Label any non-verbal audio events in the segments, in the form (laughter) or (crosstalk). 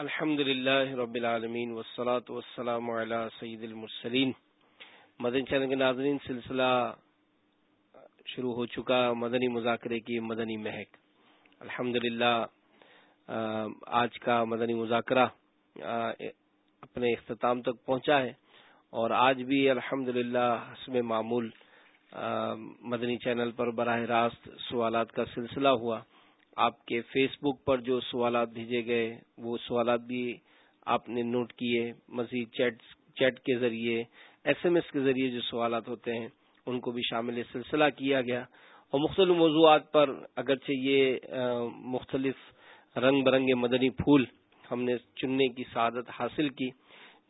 الحمد للہ رب العالمین وسلاۃ وسلام علی سعید المرسلین۔ مدن چینل کے ناظرین، سلسلہ شروع ہو چکا مدنی مذاکرے کی مدنی مہک۔ الحمد آج کا مدنی مذاکرہ اپنے اختتام تک پہنچا ہے۔ اور آج بھی الحمد للہ حسب معمول مدنی چینل پر براہ راست سوالات کا سلسلہ ہوا۔ آپ کے فیس بک پر جو سوالات بھیجے گئے، وہ سوالات بھی آپ نے نوٹ کیے، مزید چیٹ چیٹ کے ذریعے، ایس ایم ایس کے ذریعے جو سوالات ہوتے ہیں، ان کو بھی شامل سلسلہ کیا گیا۔ اور مختلف موضوعات پر اگرچہ یہ مختلف رنگ برنگے مدنی پھول ہم نے چننے کی سعادت حاصل کی۔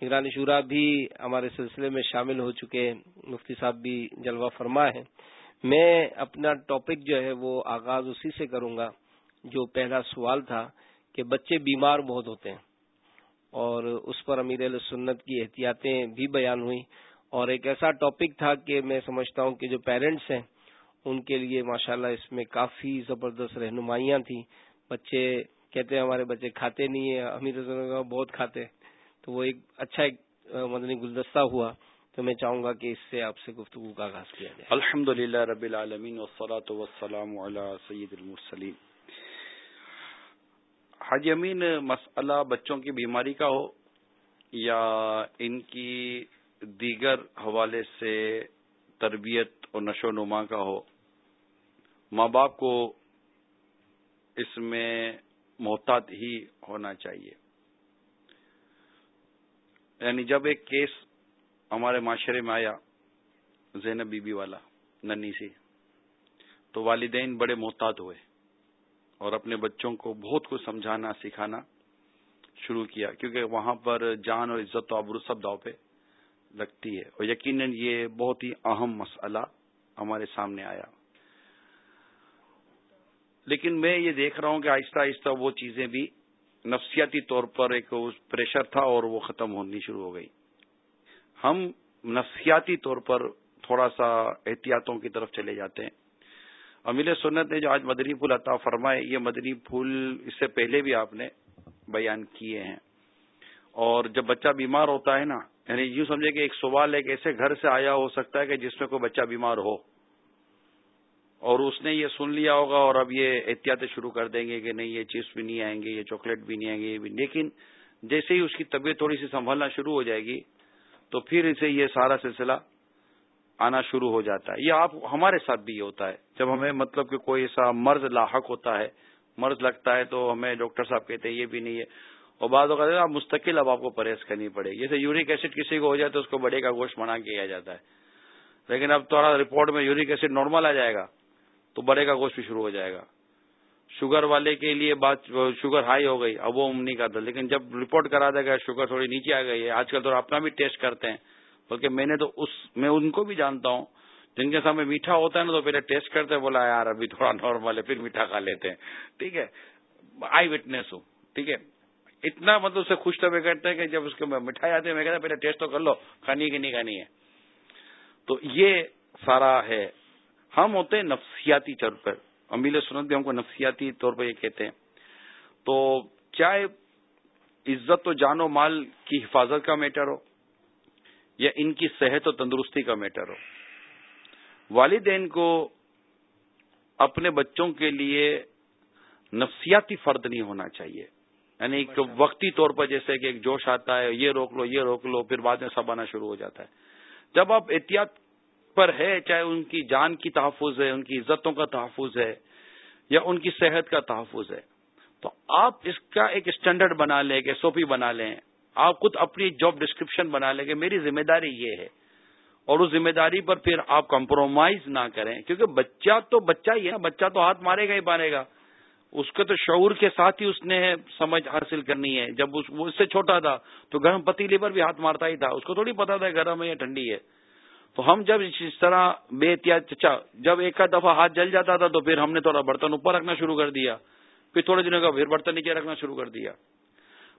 نگرانی شورا بھی ہمارے سلسلے میں شامل ہو چکے مفتی صاحب بھی جلوہ فرما ہے میں اپنا ٹاپک جو ہے وہ آغاز اسی سے کروں گا۔ جو پہلا سوال تھا کہ بچے بیمار بہت ہوتے ہیں اور اس پر امیر علیہ سنت کی احتیاطیں بھی بیان ہوئی اور ایک ایسا ٹاپک تھا کہ میں سمجھتا ہوں کہ جو پیرنٹس ہیں، ان کے لیے ماشاءاللہ اس میں کافی زبردست رہنمائیاں تھیں۔ بچے کہتے ہیں ہمارے بچے کھاتے نہیں ہیں، امیر بہت کھاتے تو وہ ایک اچھا ایک مدنی گلدستہ ہوا۔ تو میں چاہوں گا کہ اس سے آپ سے گفتگو کا آغاز کیا جائے۔ الحمد للہ رب العالمین وسلام سید المرسلین۔ حاج امین مسئلہ بچوں کی بیماری کا ہو یا ان کی دیگر حوالے سے تربیت اور نشو و نما کا ہو، ماں باپ کو اس میں محتاط ہی ہونا چاہیے۔ یعنی جب ایک کیس ہمارے معاشرے میں آیا، زینب بی بی والا، ننی سی، تو والدین بڑے محتاط ہوئے۔ اور اپنے بچوں کو بہت کچھ سمجھانا، سکھانا شروع کیا، کیونکہ وہاں پر جان اور عزت و ابرو سب داؤ پہ لگتی ہے۔ اور یقیناً یہ بہت ہی اہم مسئلہ ہمارے سامنے آیا۔ لیکن میں یہ دیکھ رہا ہوں کہ آہستہ آہستہ وہ چیزیں بھی نفسیاتی طور پر ایک پریشر تھا اور وہ ختم ہونی شروع ہو گئی۔ ہم نفسیاتی طور پر تھوڑا سا احتیاطوں کی طرف چلے جاتے ہیں۔ امیل سنت نے جو آج مدنی پھول عطا فرمائے، یہ مدنی پھول اس سے پہلے بھی آپ نے بیان کیے ہیں۔ اور جب بچہ بیمار ہوتا ہے نا یعنی یوں سمجھے کہ ایک سوال ایک ایسے گھر سے آیا ہو سکتا ہے کہ جس میں کوئی بچہ بیمار ہو۔ اور اس نے یہ سن لیا ہوگا اور اب یہ احتیاط شروع کر دیں گے کہ نہیں، یہ چپس بھی نہیں آئیں گے یہ چاکلیٹ بھی نہیں آئیں گے یہ بھی۔ لیکن جیسے ہی اس کی طبیعت تھوڑی سی سنبھلنا شروع ہو جائے گی، تو پھر اسے یہ سارا سلسلہ آنا شروع ہو جاتا ہے، یہ آپ ہمارے ساتھ بھی یہ ہوتا ہے۔ جب ہمیں مطلب کہ کوئی ایسا مرض لاحق ہوتا ہے، مرض لگتا ہے تو ہمیں ڈاکٹر صاحب کہتے ہیں، یہ بھی نہیں ہے۔ اور بعض اوقات آپ مستقل اب آپ کو پرہیز کرنی پڑے گی۔ جیسے یورک ایسڈ کسی کو ہو جائے تو اس کو بڑے کا گوشت منع کیا جاتا ہے۔ لیکن اب تھوڑا رپورٹ میں یورک ایسڈ نارمل آ جائے گا تو بڑے کا گوشت بھی شروع ہو جائے گا۔ شوگر والے کے لیے بات، شوگر ہائی ہو گئی، اب وہ نہیں کرتا لیکن جب رپورٹ کرا دے گا، شوگر تھوڑی نیچے آ گئی ہے، آج کل تو اپنا بھی ٹیسٹ کرتے ہیں۔ بلکہ میں نے تو اس میں ان کو بھی جانتا ہوں، جن کے سامنے میٹھا ہوتا ہے نا، تو پہلے ٹیسٹ کرتے بولا یار ابھی تھوڑا نارمل ہے، پھر میٹھا کھا لیتے ہیں۔ ٹھیک ہے؟ آئی وٹنس ہوں۔ ٹھیک ہے؟ اتنا مطلب اسے خوش طبع کرتے ہیں کہ جب اس کے مٹھائی آتے ہیں میں کہتا پہلے ٹیسٹ تو کر لو، کھانی کی نہیں کھانی ہے۔ تو یہ سارا ہے۔ ہم ہوتے ہیں نفسیاتی طور پر۔ امیل سنت بھی ہم کو نفسیاتی طور پر یہ کہتے ہیں۔ تو چاہے عزت و جان و مال کی حفاظت کا میٹر ہو یا ان کی صحت و تندرستی کا میٹر ہو۔ والدین کو اپنے بچوں کے لیے نفسیاتی فرد نہیں ہونا چاہیے۔ یعنی ایک وقتی طور پر جیسے کہ ایک جوش آتا ہے یہ روک لو یہ روک لو پھر بعد میں سب آنا شروع ہو جاتا ہے۔ جب آپ احتیاط پر ہے چاہے ان کی جان کی تحفظ ہے ان کی عزتوں کا تحفظ ہے یا ان کی صحت کا تحفظ ہے تو آپ اس کا ایک اسٹینڈرڈ بنا لیں ایک ایس او پی بنا لیں۔ آپ خود اپنی جاب ڈسکرپشن بنا لیں کہ میری ذمہ داری یہ ہے۔ اور اس ذمہ داری پر پھر آپ کمپرومائز نہ کریں، کیونکہ بچہ تو بچہ ہی ہے بچہ تو ہاتھ مارے گا ہی مارے گا۔ اس کے تو شعور کے ساتھ ہی اس نے سمجھ حاصل کرنی ہے۔ جب وہ اس سے چھوٹا تھا، تو گرم پتیلے پر بھی ہاتھ مارتا ہی تھا۔ اس کو تھوڑی پتا تھا گرم ہے یا ٹھنڈی ہے۔ تو ہم جب اس طرح بے احتیاط چچا، جب ایک دفعہ ہاتھ جل جاتا تھا، تو پھر ہم نے تھوڑا برتن اوپر رکھنا شروع کر دیا۔ پھر تھوڑے دنوں کا پھر برتن نیچے رکھنا شروع کر دیا۔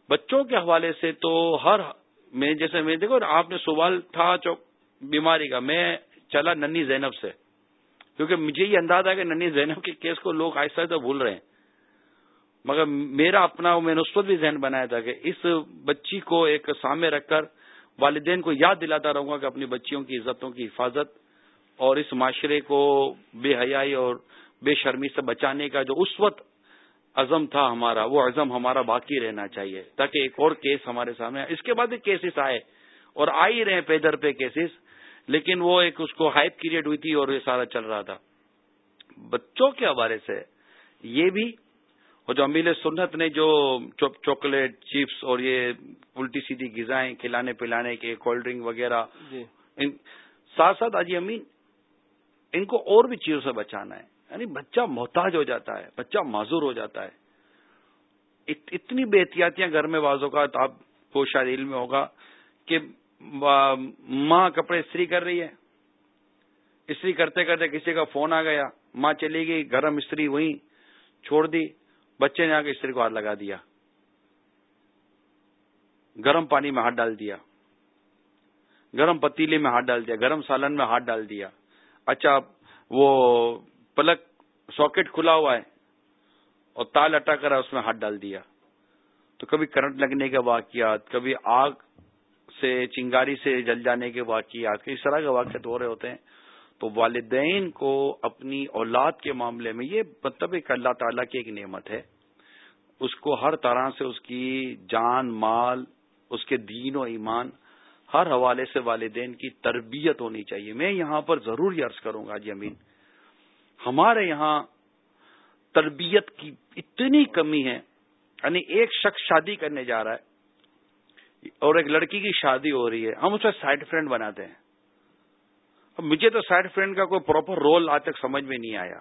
بچوں کے حوالے سے تو ہر میں جیسے میں دیکھو آپ نے سوال تھا بیماری کا، میں چلا ننی زینب سے۔ کیونکہ مجھے یہ انداز ہے کہ ننی زینب کے کیس کو لوگ آہستہ آہستہ بھول رہے ہیں۔ مگر میرا اپنا، میں نے اس وقت بھی ذہن بنایا تھا کہ اس بچی کو ایک سامنے رکھ کر والدین کو یاد دلاتا رہوں گا کہ اپنی بچیوں کی عزتوں کی حفاظت اور اس معاشرے کو بے حیائی اور بے شرمی سے بچانے کا جو اس وقت عزم تھا ہمارا وہ عزم ہمارا باقی رہنا چاہیے تاکہ ایک اور کیس ہمارے سامنے اس کے بعد بھی کیسز آئے اور آ ہی رہے پیدر پہ کیسز لیکن وہ ایک اس کو ہائپ کریٹ ہوئی تھی اور یہ سارا چل رہا تھا۔ بچوں کے حوالے سے یہ بھی اور جو امیل سنت نے جو چاکلیٹ چپس اور یہ الٹی سیدھی غذائیں کھلانے پلانے کے کولڈ ڈرنک وغیرہ جی۔ ساتھ ساتھ آجی امین ان کو اور بھی چیزوں سے بچانا ہے۔ یعنی بچہ محتاج ہو جاتا ہے، بچہ معذور ہو جاتا ہے۔ اتنی بے احتیاطیاں گھر میں بازوں کا آپ کو شاید علم ہوگا کہ ماں کپڑے استری کر رہی ہے۔ استری کرتے کرتے کسی کا فون آ گیا، ماں چلی گئی گرم استری وہیں چھوڑ دی، بچے نے آ کے استری کو ہاتھ لگا دیا۔ گرم پانی میں ہاتھ ڈال دیا۔ گرم پتیلے میں ہاتھ ڈال دیا، گرم سالن میں ہاتھ ڈال دیا۔ اچھا وہ پلک ساکٹ کھلا ہوا ہے اور تال اٹا کر اس میں ہاتھ ڈال دیا۔ تو کبھی کرنٹ لگنے کے واقعات، کبھی آگ سے، چنگاری سے جل جانے کے واقعات اس طرح کے واقعات ہو رہے ہوتے ہیں۔ تو والدین کو اپنی اولاد کے معاملے میں یہ مطلب ایک اللہ تعالیٰ کی ایک نعمت ہے۔ اس کو ہر طرح سے اس کی جان، مال، اس کے دین و ایمان، ہر حوالے سے والدین کی تربیت ہونی چاہیے۔ میں یہاں پر ضرور یہ عرض کروں گا جی امین ہمارے یہاں تربیت کی اتنی کمی ہے یعنی ایک شخص شادی کرنے جا رہا ہے اور ایک لڑکی کی شادی ہو رہی ہے، ہم اسے سائڈ فرینڈ بناتے ہیں۔ اب مجھے تو سائڈ فرینڈ کا کوئی پراپر رول آج تک سمجھ میں نہیں آیا۔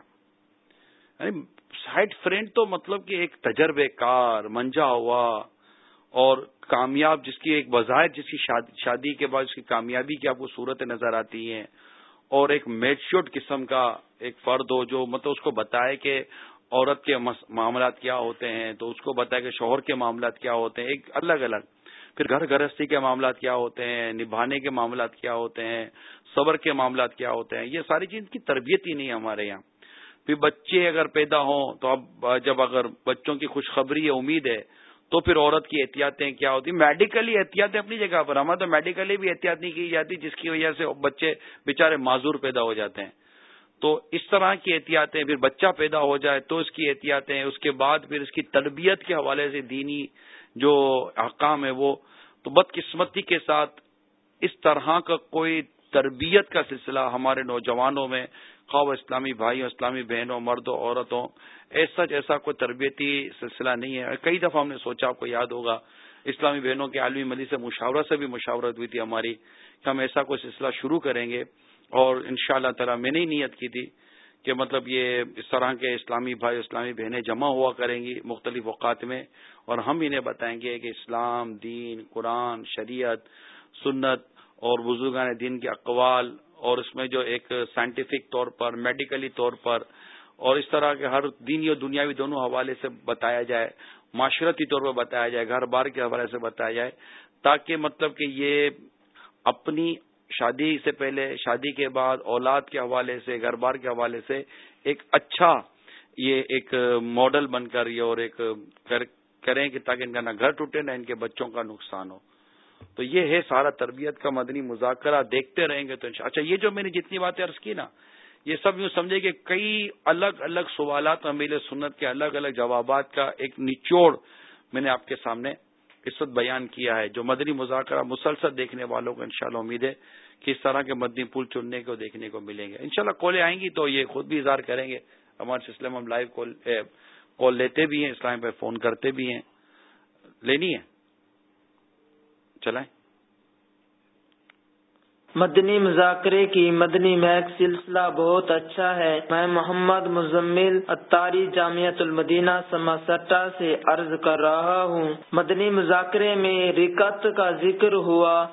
یعنی سائڈ فرینڈ تو مطلب کہ ایک تجربے کار، منجا ہوا اور کامیاب، جس کی ایک بظاہر جس کی شادی کے بعد اس کی کامیابی کی آپ کو صورت نظر آتی ہیں۔ اور ایک میچیورڈ قسم کا ایک فرد ہو جو مطلب اس کو بتائے کہ عورت کے معاملات کیا ہوتے ہیں، تو اس کو بتائے کہ شوہر کے معاملات کیا ہوتے ہیں، ایک الگ الگ۔ پھر گھر گرہستی کے معاملات کیا ہوتے ہیں، نبھانے کے معاملات کیا ہوتے ہیں، صبر کے معاملات کیا ہوتے ہیں، یہ ساری چیز کی تربیت ہی نہیں ہے ہمارے یہاں۔ پھر بچے اگر پیدا ہوں تو اب جب اگر بچوں کی خوشخبری ہے امید ہے تو پھر عورت کی احتیاطیں کیا ہوتی؟ میڈیکلی احتیاطیں اپنی جگہ پر، ہمیں تو میڈیکلی بھی احتیاط نہیں کی جاتی، جس کی وجہ سے بچے بےچارے معذور پیدا ہو جاتے ہیں۔ تو اس طرح کی احتیاطیں پھر بچہ پیدا ہو جائے تو اس کی احتیاطیں، اس کے بعد پھر اس کی تربیت کے حوالے سے دینی جو حکام ہے وہ، تو بدقسمتی کے ساتھ اس طرح کا کوئی تربیت کا سلسلہ ہمارے نوجوانوں میں خواب اسلامی بھائیوں اسلامی بہنوں، مردوں، عورتوں ایسا جیسا کوئی تربیتی سلسلہ نہیں ہے۔ کئی دفعہ ہم نے سوچا، آپ کو یاد ہوگا، اسلامی بہنوں کے عالمی ملی سے مشاورت سے بھی مشاورت ہوئی تھی ہماری کہ ہم ایسا کوئی سلسلہ شروع کریں گے۔ اور ان شاء اللہ تعالیٰ میں نے ہی نیت کی تھی کہ مطلب یہ اس طرح کے اسلامی بھائی، اسلامی بہنیں جمع ہوا کریں گی مختلف اوقات میں۔ اور ہم انہیں بتائیں گے کہ اسلام، دین، قرآن، شریعت، سنت اور بزرگان دین کے اقوال اور اس میں جو ایک سائنٹیفک طور پر میڈیکلی طور پر، اور اس طرح کے ہر دینی اور دنیاوی دونوں حوالے سے بتایا جائے معاشرتی طور پر بتایا جائے، گھر بار کے حوالے سے بتایا جائے، تاکہ مطلب کہ یہ اپنی شادی سے پہلے، شادی کے بعد، اولاد کے حوالے سے، گھر بار کے حوالے سے ایک اچھا یہ ایک ماڈل بن کر یہ اور ایک کریں کہ تاکہ ان کا نہ گھر ٹوٹے، نہ ان کے بچوں کا نقصان ہو۔ تو یہ ہے سارا تربیت کا مدنی مذاکرہ، دیکھتے رہیں گے تو اچھا یہ جو میں نے جتنی باتیں عرض کی نا، یہ سب یوں سمجھے کہ کئی الگ الگ سوالات امیل سنت کے الگ الگ جوابات کا ایک نچوڑ میں نے آپ کے سامنے اس وقت بیان کیا ہے، جو مدنی مذاکرہ مسلسل دیکھنے والوں کو انشاءاللہ امید ہے کہ اس طرح کے مدنی پل چننے کو، دیکھنے کو ملیں گے۔ انشاءاللہ کالیں آئیں گی تو یہ خود بھی اظہار کریں گے۔ ہمارے سلسلے میں ہم لائیو کال کال لیتے بھی ہیں، اسلام پہ فون کرتے بھی ہیں۔ لینی ہے؟ چلائیں۔ مدنی مذاکرے کی مدنی محک سلسلہ بہت اچھا ہے۔ میں محمد مزمل اتاری جامعت المدینہ سما سٹا سے عرض کر رہا ہوں۔ مدنی مذاکرے میں رکت کا ذکر ہوا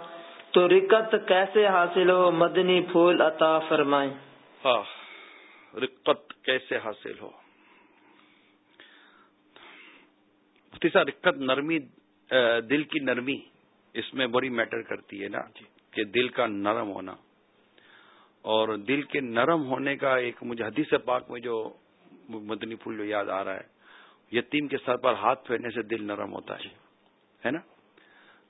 تو رکت کیسے حاصل ہو؟ مدنی پھول عطا فرمائیں۔ ہاں رکت کیسے حاصل ہو؟ رکت نرمی دل کی نرمی۔ اس میں بڑی میٹر کرتی ہے نا جی۔ کہ دل کا نرم ہونا۔ اور دل کے نرم ہونے کا ایک مجھے حدیث پاک میں جو مدنی پھول جو یاد آ رہا ہے یتیم کے سر پر ہاتھ پھیرنے سے دل نرم ہوتا ہے ہے نا؟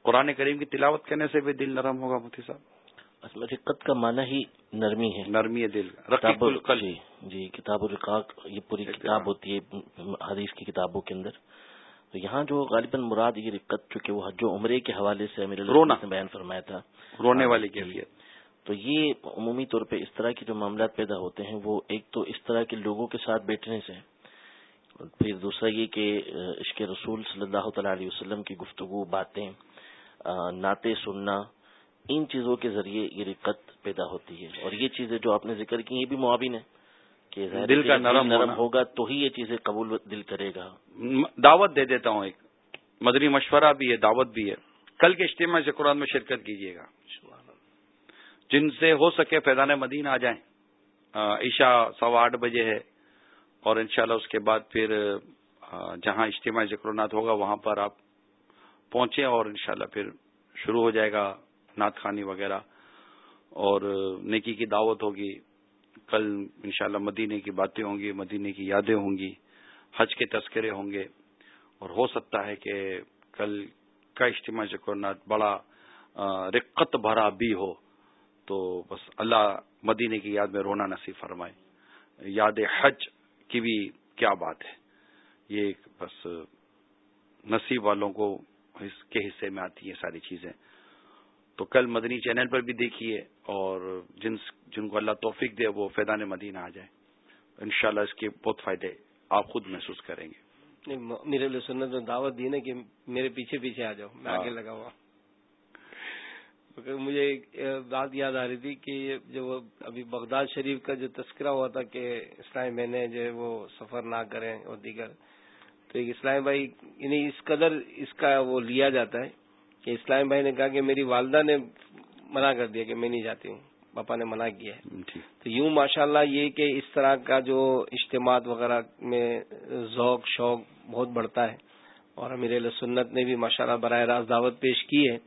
قرآن کریم کی تلاوت کرنے سے بھی دل نرم ہوگا مفتی صاحب؟ رقت کا معنی ہی نرمی ہے۔ نرمی دل۔ جی جی کتاب الرقاق یہ پوری کتاب ہوتی ہے حدیث کی کتابوں کے اندر۔ تو یہاں جو غالباً مراد یہ رقت چونکہ وہ حج و عمرے کے حوالے سے میرے رونا. نے بیان فرمایا تھا۔ رونے والی جی۔ کیفیت تو یہ عمومی طور پہ اس طرح کے جو معاملات پیدا ہوتے ہیں وہ ایک تو اس طرح کے لوگوں کے ساتھ بیٹھنے سے پھر دوسرا یہ کہ عشق رسول صلی اللہ تعالی علیہ وسلم کی گفتگو باتیں نعتیں سننا ان چیزوں کے ذریعے یہ رقت پیدا ہوتی ہے۔ اور یہ چیزیں جو آپ نے ذکر کی یہ بھی معاون ہے کہ دل کا نرم نرم ہوگا تو ہی یہ چیزیں قبول دل کرے گا۔ دعوت دے دیتا ہوں ایک۔ مدری مشورہ بھی ہے دعوت بھی ہے۔ کل کے اجتماع سے قرآن میں شرکت کیجیے گا۔ جن سے ہو سکے فیضان مدین آ جائیں۔ عشاء سوا آٹھ بجے ہے۔ اور انشاءاللہ اس کے بعد پھر جہاں اجتماع ذکر ہوگا وہاں پر آپ پہنچے اور انشاءاللہ پھر شروع ہو جائے گا نعت خانی وغیرہ۔ اور نیکی کی دعوت ہوگی۔ کل انشاءاللہ مدینے کی باتیں ہوں گی، مدینے کی یادیں ہوں گی، حج کے تذکرے ہوں گے، اور ہو سکتا ہے کہ کل کا اجتماع نات بڑا رقت بھرا بھی ہو۔ تو بس اللہ مدینے کی یاد میں رونا نصیب فرمائے۔ یاد حج کی بھی کیا بات ہے۔ یہ بس نصیب والوں کو اس کے حصے میں آتی ہیں ساری چیزیں۔ تو کل مدنی چینل پر بھی دیکھیے۔ اور جن جن کو اللہ توفیق دے وہ فیضان مدینہ آ جائے انشاءاللہ اس کے بہت فائدے آپ خود محسوس کریں گے۔ میرے لیے سنت میں دعوت دی نا کہ میرے پیچھے پیچھے آ جاؤ میں آگے ہاں۔ لگا ہوا۔ مجھے ایک بات یاد آ رہی تھی کہ جو ابھی بغداد شریف کا جو تذکرہ ہوا تھا کہ اسلام میں نے جو وہ سفر نہ کریں اور دیگر تو ایک اسلام بھائی یعنی اس قدر اس کا وہ لیا جاتا ہے کہ اسلام بھائی نے کہا کہ میری والدہ نے منع کر دیا کہ میں نہیں جاتی ہوں۔ پاپا نے منع کیا ہے۔ تو یوں ماشاءاللہ یہ کہ اس طرح کا جو اجتماع وغیرہ میں ذوق شوق بہت بڑھتا ہے اور امیر سنت نے بھی ماشاءاللہ براہ راست دعوت پیش کی ہے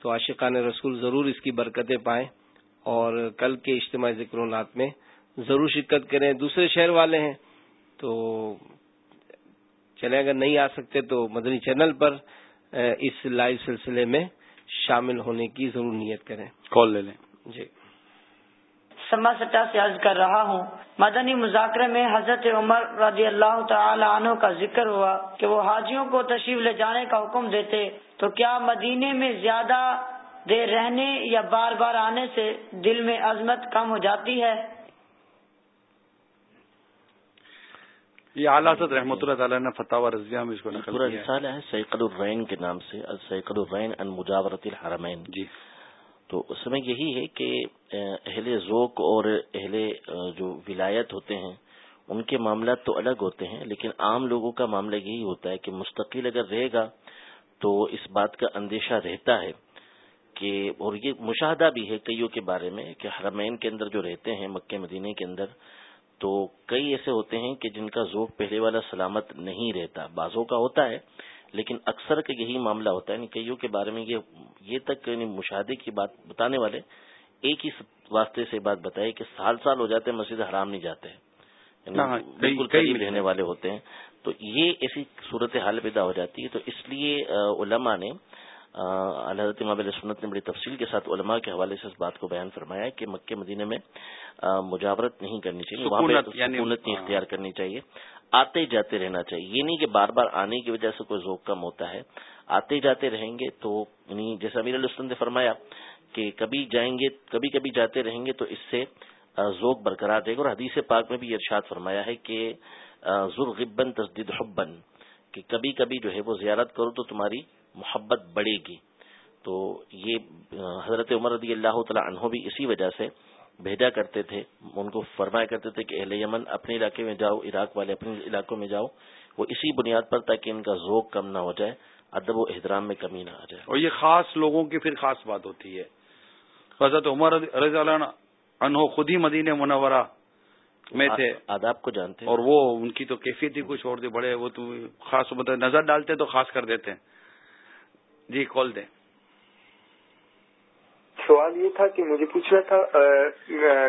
تو عاشقان رسول ضرور اس کی برکتیں پائیں اور کل کے اجتماع ذکر نات میں ضرور شرکت کریں۔ دوسرے شہر والے ہیں تو چلے اگر نہیں آ سکتے تو مدنی چینل پر اس لائیو سلسلے میں شامل ہونے کی ضرور نیت کریں۔ کال لے لیں۔ جی۔ سما سٹا سے عرض کر رہا ہوں مدنی مذاکرے میں حضرت عمر رضی اللہ تعالی عنہ کا ذکر ہوا کہ وہ حاجیوں کو تشریف لے جانے کا حکم دیتے تو کیا مدینے میں زیادہ دیر رہنے یا بار بار آنے سے دل میں عظمت کم ہو جاتی ہے؟ یہ اعلیٰ رحمۃ اللہ تعالیٰ نے فتح و رضویہ میں اس کو نقل پورا رسالہ ہے سیقل الرین کے نام سے سیقل الرین ان مجاورت الحرمین۔ جی۔ تو اس میں یہی ہے کہ اہل ذوق اور اہل جو ولایت ہوتے ہیں ان کے معاملات تو الگ ہوتے ہیں لیکن عام لوگوں کا معاملہ یہی ہوتا ہے کہ مستقل اگر رہے گا تو اس بات کا اندیشہ رہتا ہے کہ اور یہ مشاہدہ بھی ہے کئیوں کے بارے میں کہ حرمین کے اندر جو رہتے ہیں مکہ مدینے کے اندر تو کئی ایسے ہوتے ہیں کہ جن کا ذوق پہلے والا سلامت نہیں رہتا۔ بازوں کا ہوتا ہے لیکن اکثر کا یہی معاملہ ہوتا ہے۔ یعنی کئیوں کے بارے میں یہ یہ تک یعنی مشاہدے کی بات بتانے والے ایک ہی واسطے سے بات بتائے کہ سال سال ہو جاتے ہیں مسجد حرام نہیں جاتے۔ یعنی ہاں، بالکل قریب رہنے والے ہوتے ہیں۔ تو یہ ایسی صورت حال پیدا ہو جاتی ہے۔ تو اس لیے علماء نے حضرت علیہ سنت نے بڑی تفصیل کے ساتھ علماء کے حوالے سے اس بات کو بیان فرمایا ہے کہ مکہ مدینے میں مجاورت نہیں کرنی چاہیے وہاں پہ یعنی سکونت نہیں اختیار کرنی چاہیے۔ آتے جاتے رہنا چاہیے۔ یہ نہیں کہ بار بار آنے کی وجہ سے کوئی ذوق کم ہوتا ہے۔ آتے جاتے رہیں گے تو یعنی جیسے امیر علیہ نے فرمایا کہ کبھی جائیں گے کبھی کبھی جاتے رہیں گے تو اس سے ذوق برقرار رہے گا۔ اور حدیث پاک میں بھی ارشاد فرمایا ہے کہ ذرغبن تصدید حبن کہ کبھی کبھی جو ہے وہ زیارت کرو تو تمہاری محبت بڑھے گی۔ تو یہ حضرت عمر رضی اللہ تعالیٰ عنہ بھی اسی وجہ سے بھیجا کرتے تھے۔ ان کو فرمایا کرتے تھے کہ اہل یمن اپنے علاقے میں جاؤ عراق والے اپنے علاقوں میں جاؤ۔ وہ اسی بنیاد پر تاکہ ان کا ذوق کم نہ ہو جائے ادب و احترام میں کمی نہ آ جائے۔ اور یہ خاص لوگوں کی پھر خاص بات ہوتی ہے۔ حضرت عمر رضی اللہ عنہ خود ہی مدینہ منورہ میں تھے۔ آداب کو جانتے اور وہ ان کی تو کیفیت ہی کچھ چھوڑ دی بڑے وہ تو خاص مطلب نظر ڈالتے تو خاص کر دیتے ہیں۔ جی کال دیں۔ سوال یہ تھا کہ مجھے پوچھنا تھا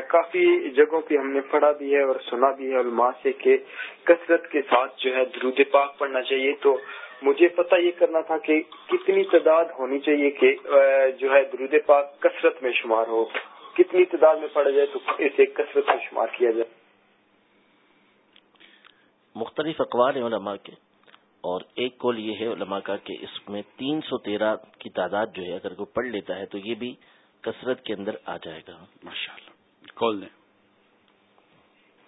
کافی جگہوں پہ ہم نے پڑھا بھی ہے اور سنا بھی ہے علماء سے کہ کثرت کے ساتھ جو ہے درود پاک پڑھنا چاہیے۔ تو مجھے پتہ یہ کرنا تھا کہ کتنی تعداد ہونی چاہیے کہ جو ہے درود پاک کثرت میں شمار ہو۔ کتنی تعداد میں پڑھا جائے تو اسے کثرت میں شمار کیا جائے۔ مختلف اقوال ہیں علماء کے۔ اور ایک کول یہ ہے علماء کا کہ اس میں تین سو تیرہ کی تعداد جو ہے اگر کوئی پڑھ لیتا ہے تو یہ بھی کثرت کے اندر آ جائے گا۔ ماشاء اللہ کال دیں۔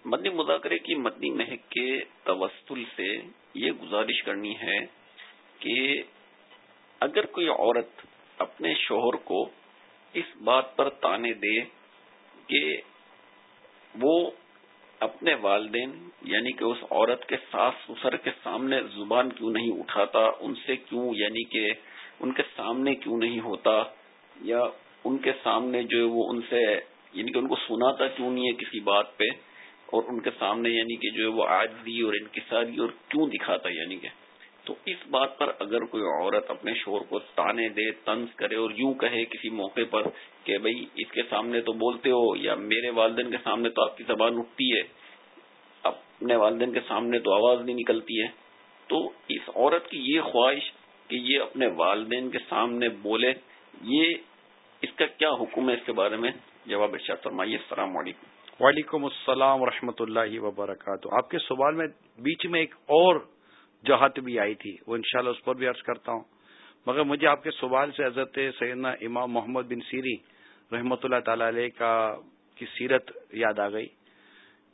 مدنی مذاکرے کی مدنی مہک کے توسل سے یہ گزارش کرنی ہے کہ اگر کوئی عورت اپنے شوہر کو اس بات پر تانے دے کہ وہ اپنے والدین یعنی کہ اس عورت کے ساس سسر کے سامنے زبان کیوں نہیں اٹھاتا؟ ان سے کیوں؟ یعنی کہ ان کے سامنے کیوں نہیں ہوتا؟ یا ان کے سامنے جو وہ ان سے یعنی کہ ان کو سناتا کیوں نہیں ہے کسی بات پہ؟ اور ان کے سامنے یعنی کہ جو ہے وہ آجزی اور انکساری اور کیوں دکھاتا؟ یعنی کہ تو اس بات پر اگر کوئی عورت اپنے شور کو تانے دے تنز کرے اور یوں کہے کسی موقع پر کہ بھئی اس کے سامنے تو بولتے ہو یا میرے والدین کے سامنے تو آپ کی زبان اٹھتی ہے، اپنے والدین کے سامنے تو آواز نہیں نکلتی ہے، تو اس عورت کی یہ خواہش کہ یہ اپنے والدین کے سامنے بولے، یہ اس کا کیا حکم ہے اس کے بارے میں؟ جواب ارشاد فرمائیے، السلام علیکم۔ وعلیکم السلام ورحمۃ اللہ وبرکاتہ۔ آپ کے سوال میں بیچ میں ایک اور جہت بھی آئی تھی، وہ انشاءاللہ اس پر بھی عرض کرتا ہوں۔ مگر مجھے آپ کے سوال سے حضرت سیدنا امام محمد بن سیری رحمۃ اللہ تعالی علیہ کا کی سیرت یاد آ گئی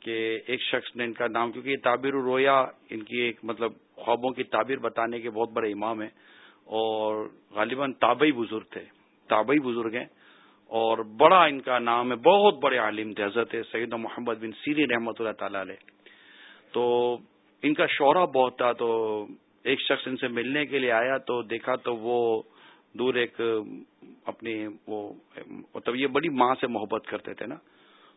کہ ایک شخص نے ان کا نام، کیونکہ یہ تعبیر الرویا ان کی ایک مطلب خوابوں کی تعبیر بتانے کے بہت بڑے امام ہیں اور غالباً تابعی بزرگ تھے، تابعی بزرگ ہیں۔ اور بڑا ان کا نام ہے، بہت بڑے عالم تھے حضرت سید محمد بن سیری رحمۃ اللہ تعالی علیہ۔ تو ان کا شعرا بہت تھا، تو ایک شخص ان سے ملنے کے لیے آیا تو دیکھا تو وہ دور ایک، اپنی وہ مطلب یہ بڑی ماں سے محبت کرتے تھے نا۔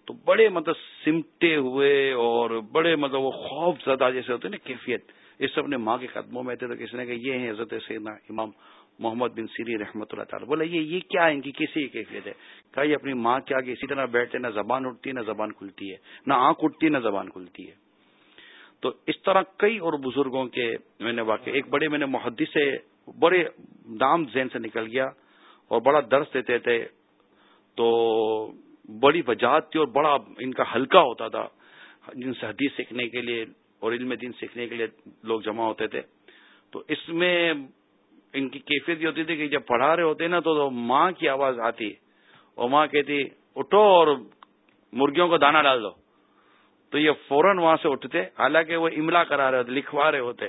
تو بڑے مطلب سمٹے ہوئے اور بڑے مطلب وہ خوف زدہ جیسے ہوتے نا، کیفیت۔ اس اپنے ماں کے قدموں میں تھے تو کسی نے کہ یہ ہیں حضرت سیدنا امام محمد بن سیری رحمۃ اللہ تعالیٰ۔ بولا، یہ یہ کیا ہے؟ ان کی کیسی کیفیت ہے؟ کہا، یہ اپنی ماں کے آگے اسی طرح بیٹھتے نہ زبان اٹھتی ہے نہ زبان کھلتی ہے۔ نہ آنکھ اٹھتی ہے نہ زبان کھلتی ہے۔ تو اس طرح کئی اور بزرگوں کے میں نے واقع ایک بڑے میں نے محدث سے بڑے دام ذہن سے نکل گیا اور بڑا درس دیتے تھے تو بڑی وجاہت تھی اور بڑا ان کا ہلکا ہوتا تھا جن سے حدیث سیکھنے کے لیے اور علم دین سیکھنے کے لیے لوگ جمع ہوتے تھے۔ تو اس میں ان کی کیفیت یہ ہوتی تھی کہ جب پڑھا رہے ہوتے نا تو ماں کی آواز آتی اور ماں کہتی، اٹھو اور مرغیوں کو دانا ڈال دو تو یہ فوراً وہاں سے اٹھتے حالانکہ وہ املا کرا رہے ہوتے لکھوا رہے ہوتے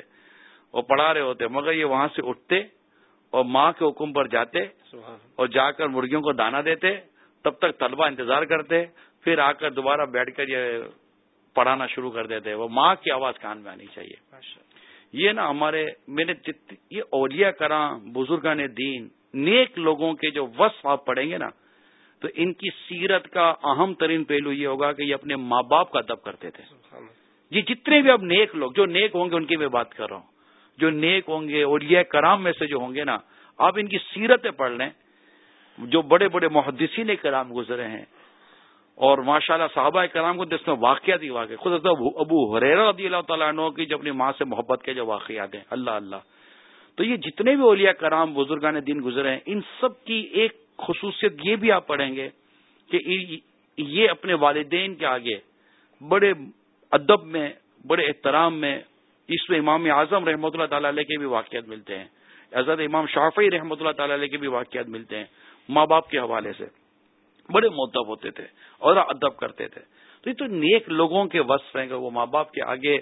وہ پڑھا رہے ہوتے مگر یہ وہاں سے اٹھتے اور ماں کے حکم پر جاتے اور جا کر مرغیوں کو دانا دیتے تب تک طلبہ انتظار کرتے پھر آ کر دوبارہ بیٹھ کر یہ پڑھانا شروع کر دیتے۔ وہ ماں کی آواز کان میں آنی چاہیے۔ یہ نا ہمارے میں نے یہ اولیا کرا بزرگان دین نیک لوگوں کے جو وصف آپ پڑھیں گے نا تو ان کی سیرت کا اہم ترین پہلو یہ ہوگا کہ یہ اپنے ماں باپ کا ادب کرتے تھے۔ جی جتنے بھی اب نیک لوگ جو نیک ہوں گے ان کی میں بات کر رہا ہوں۔ جو نیک ہوں گے اور یہ کرام میں سے جو ہوں گے نا آپ ان کی سیرتیں پڑھ لیں۔ جو بڑے بڑے محدثین کرام گزرے ہیں اور ماشاء اللہ صحابہ کرام کو جس میں واقعات ہی واقع خود ابو حریر رضی اللہ تعالیٰ عنہ کی جو اپنی ماں سے محبت کے جو واقعات ہیں۔ اللہ اللہ۔ تو یہ جتنے بھی اولیاء کرام بزرگان دین گزرے ہیں ان سب کی ایک خصوصیت یہ بھی آپ پڑھیں گے کہ یہ اپنے والدین کے آگے بڑے ادب میں، بڑے احترام میں اس میں امام اعظم رحمۃ اللہ تعالی علیہ کے بھی واقعات ملتے ہیں۔ حضرت امام شافعی رحمۃ اللہ تعالی علیہ کے بھی واقعات ملتے ہیں ماں باپ کے حوالے سے۔ بڑے مدب ہوتے تھے اور ادب کرتے تھے۔ تو یہ تو نیک لوگوں کے وصف ہیں کہ وہ ماں باپ کے آگے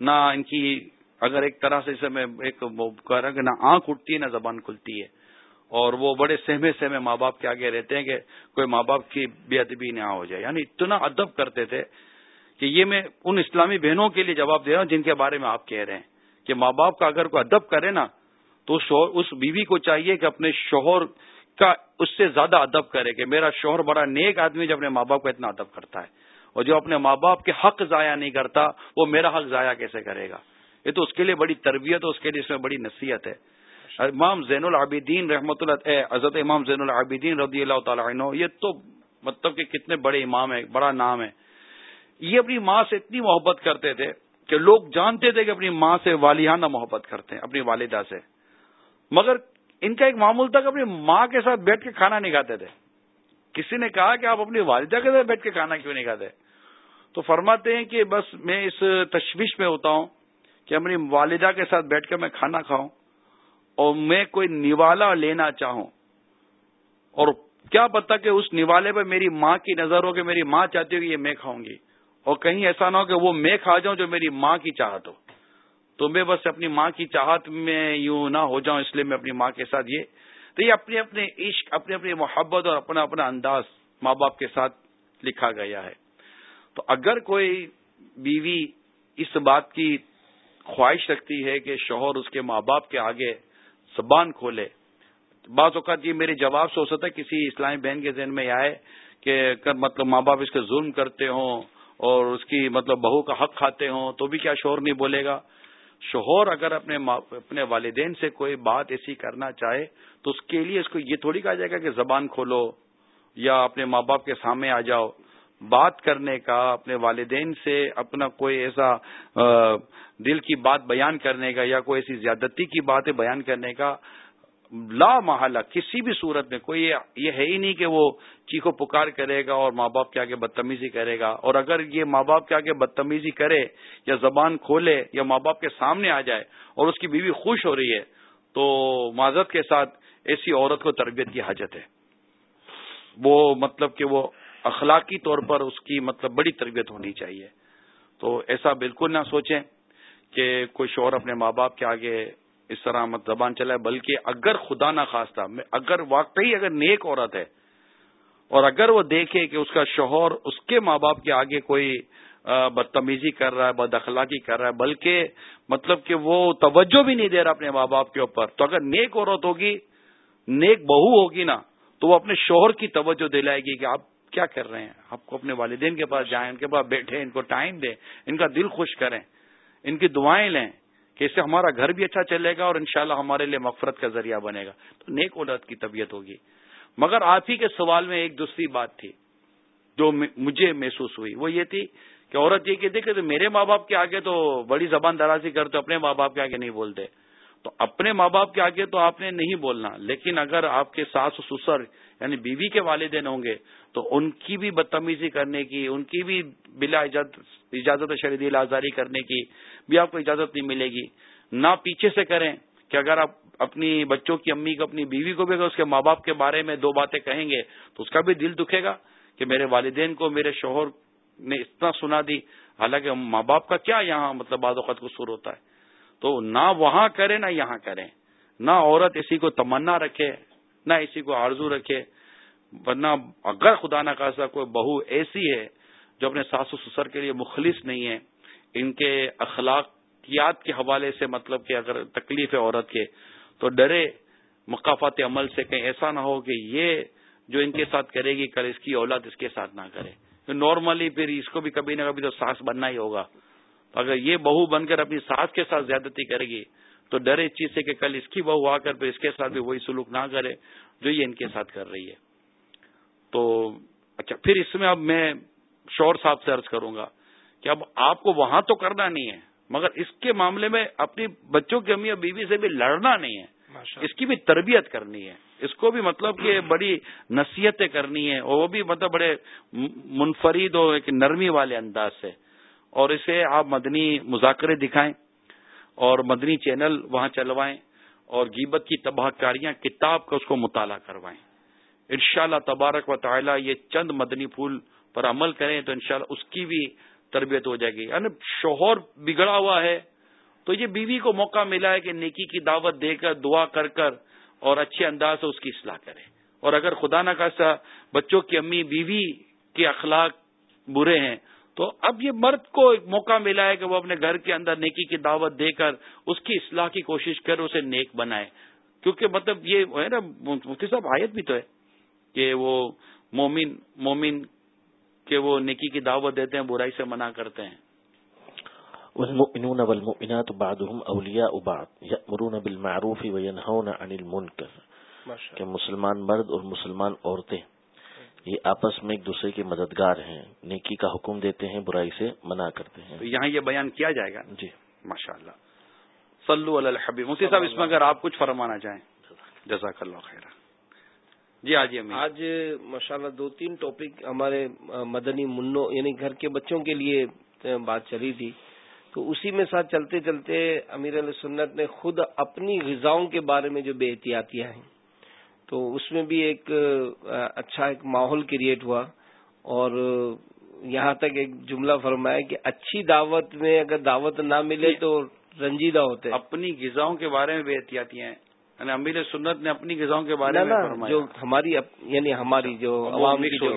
نہ ان کی اگر ایک طرح سے اسے میں ایک کہہ رہا کہ نہ آنکھ اٹھتی ہے، نہ زبان کھلتی ہے۔ اور وہ بڑے سہمے سہمے ماں باپ کے آگے رہتے ہیں کہ کوئی ماں باپ کی بے ادبی نہ ہو جائے۔ یعنی اتنا ادب کرتے تھے کہ یہ میں ان اسلامی بہنوں کے لیے جواب دے رہا ہوں جن کے بارے میں آپ کہہ رہے ہیں۔ کہ ماں باپ کا اگر کوئی ادب کرے نا تو اس بیوی کو چاہیے کہ اپنے شوہر کا اس سے زیادہ ادب کرے کہ میرا شوہر بڑا نیک آدمی جب اپنے ماں باپ کا اتنا ادب کرتا ہے اور جو اپنے ماں باپ کے حق ضائع نہیں کرتا، وہ میرا حق ضائع کیسے کرے گا؟ یہ تو اس کے لیے بڑی تربیت ہے اس کے لیے اس میں بڑی نصیحت ہے۔ امام زین العابدین رحمۃ اللہ حضرت امام زین العابدین رضی اللہ تعالیٰ عنہ، یہ تو مطلب کہ کتنے بڑے امام ہیں، بڑا نام ہے۔ یہ اپنی ماں سے اتنی محبت کرتے تھے کہ لوگ جانتے تھے کہ اپنی ماں سے والیانہ محبت کرتے ہیں، اپنی والدہ سے۔ مگر ان کا ایک معمول تھا کہ اپنی ماں کے ساتھ بیٹھ کے کھانا نہیں کھاتے تھے۔ کسی نے کہا کہ آپ اپنی والدہ کے ساتھ بیٹھ کے کھانا کیوں نہیں کھاتے؟ تو فرماتے ہیں کہ بس میں اس تشویش میں ہوتا ہوں کہ اپنی والدہ کے ساتھ بیٹھ کے میں کھانا کھاؤں۔ اور میں کوئی نوالا لینا چاہوں اور کیا پتا کہ اس نوالے پہ میری ماں کی نظر ہو کہ میری ماں چاہتی ہو کہ یہ میں کھاؤں گی اور کہیں ایسا نہ ہو کہ وہ میں کھا جاؤں جو میری ماں کی چاہت ہو۔ تو میں بس اپنی ماں کی چاہت میں یوں نہ ہو جاؤں، اس لیے میں اپنی ماں کے ساتھ یہ تو یہ اپنے اپنے عشق اپنی اپنی محبت اور اپنا اپنا انداز ماں باپ کے ساتھ لکھا گیا ہے۔ تو اگر کوئی بیوی اس بات کی خواہش رکھتی ہے کہ شوہر اس کے ماں باپ کے آگے زبان کھولے۔ بعض اوقات یہ میرے جواب سے ہو سکتا ہے کسی اسلامی بہن کے ذہن میں آئے کہ مطلب ماں باپ اس کے ظلم کرتے ہوں اور اس کی مطلب بہو کا حق کھاتے ہوں تو بھی کیا شوہر نہیں بولے گا؟ شوہر اگر اپنے اپنے والدین سے کوئی بات ایسی کرنا چاہے تو اس کے لیے اس کو یہ تھوڑی کہا جائے گا کہ زبان کھولو یا اپنے ماں باپ کے سامنے آ جاؤ۔ بات کرنے کا، اپنے والدین سے اپنا کوئی ایسا دل کی بات بیان کرنے کا یا کوئی ایسی زیادتی کی باتیں بیان کرنے کا لا محلہ، کسی بھی صورت میں کوئی یہ ہے ہی نہیں کہ وہ چیخو پکار کرے گا اور ماں باپ کے آگے بدتمیزی کرے گا۔ اور اگر یہ ماں باپ کے آگے بدتمیزی کرے یا زبان کھولے یا ماں باپ کے سامنے آ جائے اور اس کی بیوی خوش ہو رہی ہے، تو معذرت کے ساتھ ایسی عورت کو تربیت کی حاجت ہے۔ وہ مطلب کہ وہ اخلاقی طور پر اس کی مطلب بڑی تربیت ہونی چاہیے۔ تو ایسا بالکل نہ سوچیں کہ کوئی شوہر اپنے ماں باپ کے آگے اس طرح مت زبان چلائے، بلکہ اگر خدا نہ خواستہ اگر واقعی اگر نیک عورت ہے، اور اگر وہ دیکھے کہ اس کا شوہر اس کے ماں باپ کے آگے کوئی بدتمیزی کر رہا ہے، بد اخلاقی کر رہا ہے، بلکہ مطلب کہ وہ توجہ بھی نہیں دے رہا اپنے ماں باپ کے اوپر، تو اگر نیک عورت ہوگی، نیک بہو ہوگی نا، تو وہ اپنے شوہر کی توجہ دلائے گی کہ آپ کیا کر رہے ہیں؟ آپ کو اپنے والدین کے پاس جائیں، ان کے پاس بیٹھے ان کو ٹائم دیں، ان کا دل خوش کریں، ان کی دعائیں لیں کہ اس سے ہمارا گھر بھی اچھا چلے گا اور انشاءاللہ ہمارے لیے مغفرت کا ذریعہ بنے گا۔ تو نیک اولاد کی طبیعت ہوگی۔ مگر آپ ہی کے سوال میں ایک دوسری بات تھی جو مجھے محسوس ہوئی۔ وہ یہ تھی کہ عورت یہ کہتی کہ میرے ماں باپ کے آگے تو بڑی زبان درازی کرتے اپنے ماں باپ کے آگے نہیں بولتے۔ تو اپنے ماں باپ کے آگے تو آپ نے نہیں بولنا، لیکن اگر آپ کے ساس سسر یعنی بیوی کے والدین ہوں گے، تو ان کی بھی بدتمیزی کرنے کی، ان کی بھی بلا اجازت شریدی آزاری کرنے کی بھی آپ کو اجازت نہیں ملے گی۔ نہ پیچھے سے کریں کہ اگر آپ اپنی بچوں کی امی کو، اپنی بیوی کو بھی اگر اس کے ماں باپ کے بارے میں دو باتیں کہیں گے، تو اس کا بھی دل دکھے گا کہ میرے والدین کو، میرے شوہر نے اتنا سنا دی۔ حالانکہ ماں باپ کا کیا یہاں مطلب بعض اوقات قصور ہوتا ہے۔ تو نہ وہاں کریں نہ یہاں کریں نہ عورت اسی کو تمنا رکھے، نہ اسی کو آرزو رکھے۔ ورنہ اگر خدا نہ خاصا کوئی بہو ایسی ہے جو اپنے ساس و سسر کے لیے مخلص نہیں ہے، ان کے اخلاقیات کے حوالے سے مطلب کہ اگر تکلیف ہے عورت کے، تو ڈرے مقافات عمل سے کہیں ایسا نہ ہو کہ یہ جو ان کے ساتھ کرے گی، کل اس کی اولاد اس کے ساتھ نہ کرے۔ نارملی پھر اس کو بھی کبھی نہ کبھی تو سانس بننا ہی ہوگا۔ تو اگر یہ بہو بن کر اپنی ساس کے ساتھ زیادتی کرے گی تو ڈر اس چیز سے کہ کل اس کی بہو آ کر پھر اس کے ساتھ بھی وہی سلوک نہ کرے جو یہ ان کے ساتھ کر رہی ہے۔ تو اچھا پھر اس میں اب میں شور صاحب سے ارض کروں گا کہ اب آپ کو وہاں تو کرنا نہیں ہے مگر اس کے معاملے میں اپنی بچوں کی امی اور بیوی سے بھی لڑنا نہیں ہے۔ اس کی بھی تربیت کرنی ہے۔ اس کو بھی مطلب کہ بڑی نصیحتیں کرنی ہے اور وہ بھی مطلب بڑے منفرد اور ایک نرمی والے انداز سے۔ اور اسے آپ مدنی مذاکرے دکھائیں اور مدنی چینل وہاں چلوائیں اور گیبت کی تباہ کاریاں کتاب کا اس کو مطالعہ کروائیں۔ انشاءاللہ تبارک و تعالی یہ چند مدنی پھول پر عمل کریں تو انشاءاللہ اس کی بھی تربیت ہو جائے گی۔ یعنی شوہر بگڑا ہوا ہے تو یہ بیوی کو موقع ملا ہے کہ نیکی کی دعوت دے کر، دعا کر کر اور اچھے انداز سے اس کی اصلاح کرے۔ اور اگر خدا نہ خاصا بچوں کی امی بیوی کے اخلاق برے ہیں تو اب یہ مرد کو ایک موقع ملا ہے کہ وہ اپنے گھر کے اندر نیکی کی دعوت دے کر اس کی اصلاح کی کوشش کر اسے نیک بنائے۔ کیونکہ مطلب یہ ہے نا مفتی صاحب آیت بھی تو ہے کہ وہ مومن مومن کہ وہ نیکی کی دعوت دیتے ہیں برائی سے منع کرتے ہیں۔ والمؤمنون والمؤمنات بعضهم اولیاء بعض یأمرون بالمعروف وینہون عن المنکر۔ کہ مسلمان مرد اور مسلمان عورتیں۔ یہ آپس میں ایک دوسرے کے مددگار ہیں نیکی کا حکم دیتے ہیں برائی سے منع کرتے ہیں۔ یہاں یہ بیان کیا جائے گا؟ جی۔ ماشاء اللہ صلو علی الحبیب۔ مفتی صاحب اس میں اگر آپ کچھ فرمانا چاہیں۔ جزاک اللہ خیر جی آج آج ماشاء اللہ دو تین ٹاپک ہمارے مدنی منو یعنی گھر کے بچوں کے لیے بات چلی تھی۔ تو اسی میں ساتھ چلتے چلتے امیر علیہ سنت نے خود اپنی غذاؤں کے بارے میں جو بے احتیاطیاں ہیں تو اس میں بھی ایک اچھا ایک ماحول کریٹ ہوا اور یہاں تک ایک جملہ فرمایا کہ اچھی دعوت میں اگر دعوت نہ ملے تو رنجیدہ ہوتے۔ اپنی غذاؤں کے بارے میں بے احتیاطیاں ہیں یعنی امیر سنت نے اپنی غذاؤں کے بارے میں جو ہماری یعنی ہماری جو عوام کی جو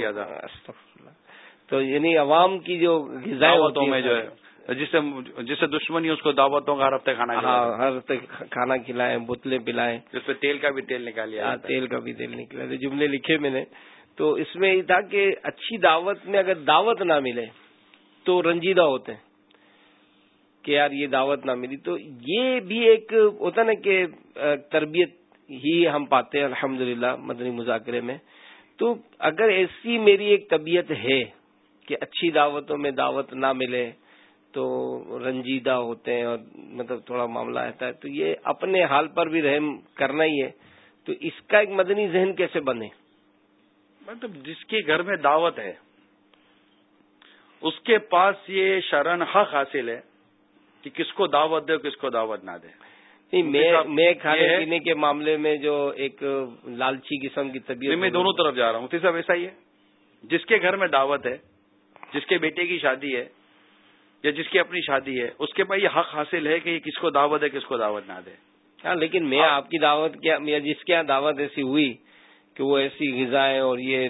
تو یعنی عوام کی جو غذائیں میں جو ہے۔ جس سے جس سے دشمنی اس کو دعوتوں کا ہر ہفتے کھانا ہاں ہر ہفتے کھانا کھلائیں بوتلیں پلائیں جس پہ تیل کا بھی تیل نکالیا ہاں، تیل کا بھی تیل نکلا۔ جملے لکھے میں نے۔ تو اس میں یہ تھا کہ اچھی دعوت میں اگر دعوت نہ ملے تو رنجیدہ ہوتے ہیں کہ یار یہ دعوت نہ ملی۔ تو یہ بھی ایک ہوتا نا کہ تربیت ہی ہم پاتے ہیں الحمد مدنی مذاکرے میں۔ تو اگر ایسی میری ایک طبیعت ہے کہ اچھی دعوتوں میں دعوت نہ ملے تو رنجیدہ ہوتے ہیں اور مطلب تھوڑا معاملہ رہتا ہے تو یہ اپنے حال پر بھی رحم کرنا ہی ہے۔ تو اس کا ایک مدنی ذہن کیسے بنے؟ مطلب جس کے گھر میں دعوت ہے اس کے پاس یہ شرن حق حاصل ہے کہ کس کو دعوت دے کس کو دعوت نہ دے۔ نہیں میں کھانے پینے کے معاملے میں جو ایک لالچی قسم کی طبیعت میں دونوں طرف جا رہا ہوں۔ صاحب ایسا ہی ہے۔ جس کے گھر میں دعوت ہے جس کے بیٹے کی شادی ہے یا جس کی اپنی شادی ہے اس کے پاس یہ حق حاصل ہے کہ یہ کس کو دعوت ہے کس کو دعوت نہ دے۔ ہاں لیکن میں آپ کی دعوت کیا جس کے یہاں دعوت ایسی ہوئی کہ وہ ایسی غذائیں اور یہ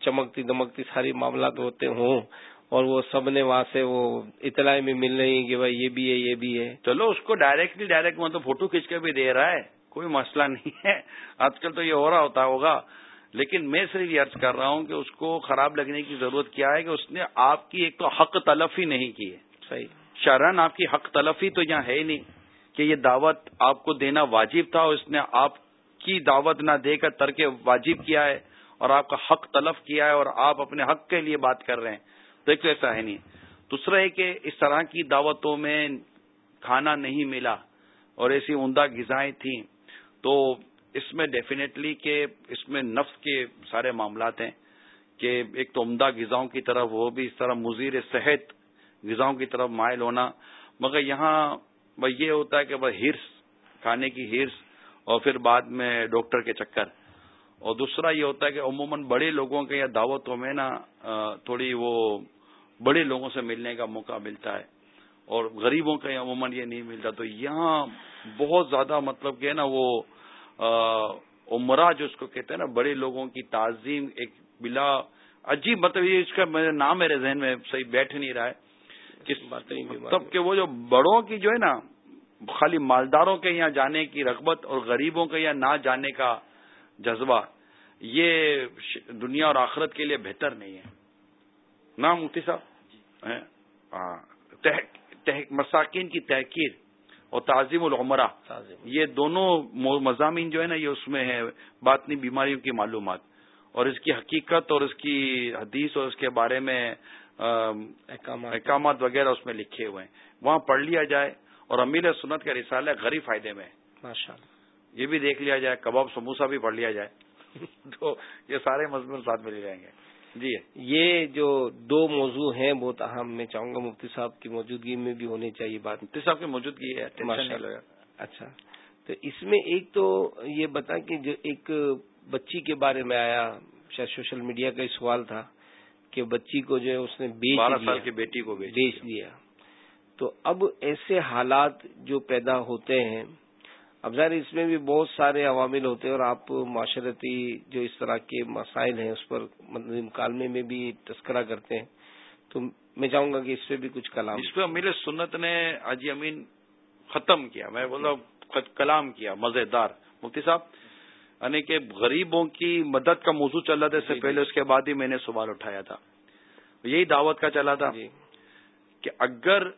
چمکتی دمکتی ساری معاملات ہوتے ہوں اور وہ سب نے وہاں سے وہ اطلاع میں مل رہی ہے کہ بھائی یہ بھی ہے یہ بھی ہے۔ چلو اس کو ڈائریکٹلی ڈائریکٹ مطلب فوٹو کھینچ کے بھی دے رہا ہے کوئی مسئلہ نہیں ہے۔ آج کل تو یہ ہو رہا ہوتا ہوگا۔ لیکن میں صرف یہ عرض کر رہا ہوں کہ اس کو خراب لگنے کی ضرورت کیا ہے کہ اس نے آپ کی ایک تو حق تلف ہی نہیں کی ہے۔ صحیح۔ شرن آپ کی حق تلفی تو یہاں ہے ہی نہیں کہ یہ دعوت آپ کو دینا واجب تھا اور اس نے آپ کی دعوت نہ دے کر ترک واجب کیا ہے اور آپ کا حق تلف کیا ہے اور آپ اپنے حق کے لیے بات کر رہے ہیں۔ تو ایک تو ایسا ہے نہیں۔ دوسرا ہے کہ اس طرح کی دعوتوں میں کھانا نہیں ملا اور ایسی عمدہ غذائیں تھیں تو اس میں ڈیفینیٹلی کہ اس میں نفس کے سارے معاملات ہیں کہ ایک تو عمدہ غذاؤں کی طرف، وہ بھی اس طرح مزیر صحت غذاؤں کی طرف مائل ہونا۔ مگر یہاں بھائی یہ ہوتا ہے کہ بھائی ہرس، کھانے کی ہرس اور پھر بعد میں ڈاکٹر کے چکر۔ اور دوسرا یہ ہوتا ہے کہ عموماً بڑے لوگوں کے یا دعوتوں میں نا تھوڑی وہ بڑے لوگوں سے ملنے کا موقع ملتا ہے۔ اور غریبوں کا عموماً یہ نہیں ملتا۔ تو یہاں بہت زیادہ مطلب کہ نا، وہ عمرہ جو اس کو کہتے ہیں نا بڑے لوگوں کی تعظیم ایک بلا عجیب مطلب یہ اس کا نام میرے ذہن میں صحیح بیٹھ نہیں رہا ہے۔ کس بات مطلب کہ وہ جو بڑوں کی جو ہے نا خالی مالداروں کے یہاں جانے کی رغبت اور غریبوں کے یہاں نہ جانے کا جذبہ یہ دنیا اور آخرت کے لیے بہتر نہیں ہے۔ نہ مفتی صاحب؟ مساکین کی تحقیر۔ اور تعظیم العمرہ. یہ دونوں مضامین جو ہے نا یہ اس میں ہے باطنی بیماریوں کی معلومات. اور اس کی حقیقت اور اس کی حدیث اور اس کے بارے میں احکامات. وغیرہ اس میں لکھے ہوئے ہیں۔ وہاں پڑھ لیا جائے اور امیر سنت کا رسالہ غریب فائدے میں ماشاء اللہ یہ بھی دیکھ لیا جائے کباب سموسا بھی پڑھ لیا جائے۔ (laughs) تو یہ سارے مضمون ساتھ میں لے جائیں گے۔ جی۔ یہ جو دو موضوع ہیں بہت اہم میں چاہوں گا مفتی صاحب کی موجودگی میں بھی ہونی چاہیے بات۔ مفتی صاحب کی موجودگی ہے اچھا۔ تو اس میں ایک تو یہ بتا کہ جو ایک بچی کے بارے میں آیا شاید سوشل میڈیا کا سوال تھا کہ بچی کو جو ہے اس نے بارہ سال کی بیٹی کو بیچ دیا۔ تو اب ایسے حالات جو پیدا ہوتے ہیں اب ظاہر اس میں بھی بہت سارے عوامل ہوتے ہیں اور آپ معاشرتی جو اس طرح کے مسائل ہیں اس پر مکالمے میں بھی تذکرہ کرتے ہیں تو میں چاہوں گا کہ اس پہ بھی کچھ کلام اس پہ امیر سنت نے اجی امین ختم کیا میں بولا کلام کیا مزیدار مفتی صاحب یعنی کہ غریبوں کی مدد کا موضوع چل رہا تھا اس سے جی، پہلے جی۔ اس کے بعد ہی میں نے سوال اٹھایا تھا یہی دعوت کا چلا تھا جی۔ کہ اگر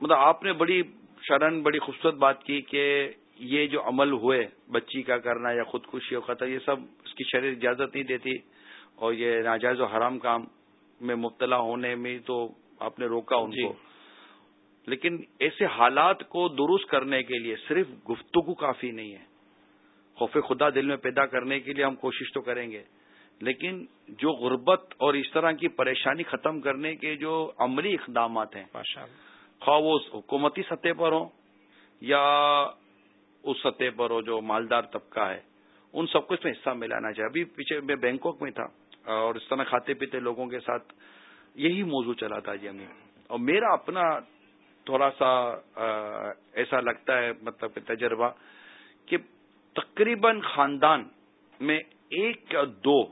مطلب آپ نے بڑی شرن بڑی خوبصورت بات کی کہ یہ جو عمل ہوئے بچی کا کرنا یا خودکشی و خطر یہ سب اس کی شریر اجازت نہیں دیتی اور یہ ناجائز و حرام کام میں مبتلا ہونے میں تو آپ نے روکا ان جی۔ کو۔ لیکن ایسے حالات کو درست کرنے کے لیے صرف گفتگو کافی نہیں ہے۔ خوف خدا دل میں پیدا کرنے کے لیے ہم کوشش تو کریں گے۔ لیکن جو غربت اور اس طرح کی پریشانی ختم کرنے کے جو عملی اقدامات ہیں خواہ وہ حکومتی سطح پر ہوں یا اس سطح پر ہو جو مالدار طبقہ ہے، ان سب کو اس میں حصہ ملانا چاہیے۔ ابھی پیچھے میں بینکاک میں تھا اور اس طرح کھاتے پیتے لوگوں کے ساتھ یہی موضوع چلا تھا جی ہمیں۔ اور میرا اپنا تھوڑا سا ایسا لگتا ہے مطلب کہ تجربہ کہ تقریباً خاندان میں ایک یا دو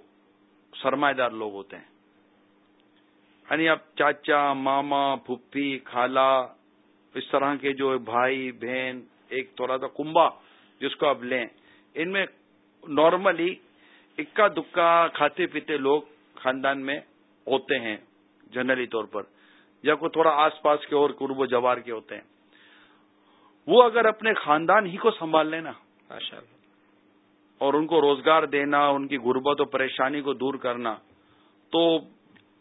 سرمایہ دار لوگ ہوتے ہیں۔ یعنی اب چاچا ماما پھپھی خالہ اس طرح کے جو بھائی بہن ایک تھوڑا سا کنبا جس کو اب لیں۔ ان میں نارملی اکا دکا کھاتے پیتے لوگ خاندان میں ہوتے ہیں جنرلی طور پر۔ یا کوئی تھوڑا آس پاس کے اور قرب و جوار کے ہوتے ہیں۔ وہ اگر اپنے خاندان ہی کو سنبھال لینا اور ان کو روزگار دینا ان کی غربت و پریشانی کو دور کرنا تو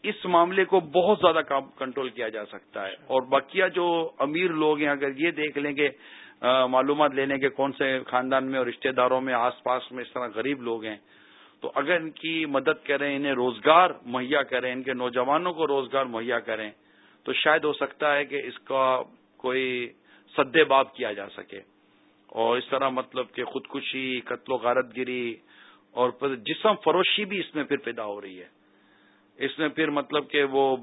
اس معاملے کو بہت زیادہ کنٹرول کیا جا سکتا ہے۔ اور بقیہ جو امیر لوگ ہیں اگر یہ دیکھ لیں کہ معلومات لینے کے کون سے خاندان میں اور رشتہ داروں میں آس پاس میں اس طرح غریب لوگ ہیں تو اگر ان کی مدد کریں انہیں روزگار مہیا کریں ان کے نوجوانوں کو روزگار مہیا کریں تو شاید ہو سکتا ہے کہ اس کا کوئی سدے باب کیا جا سکے۔ اور اس طرح مطلب کہ خودکشی قتل و غارت گیری اور جسم فروشی بھی اس میں پھر پیدا ہو رہی ہے۔ اس میں پھر مطلب کہ وہ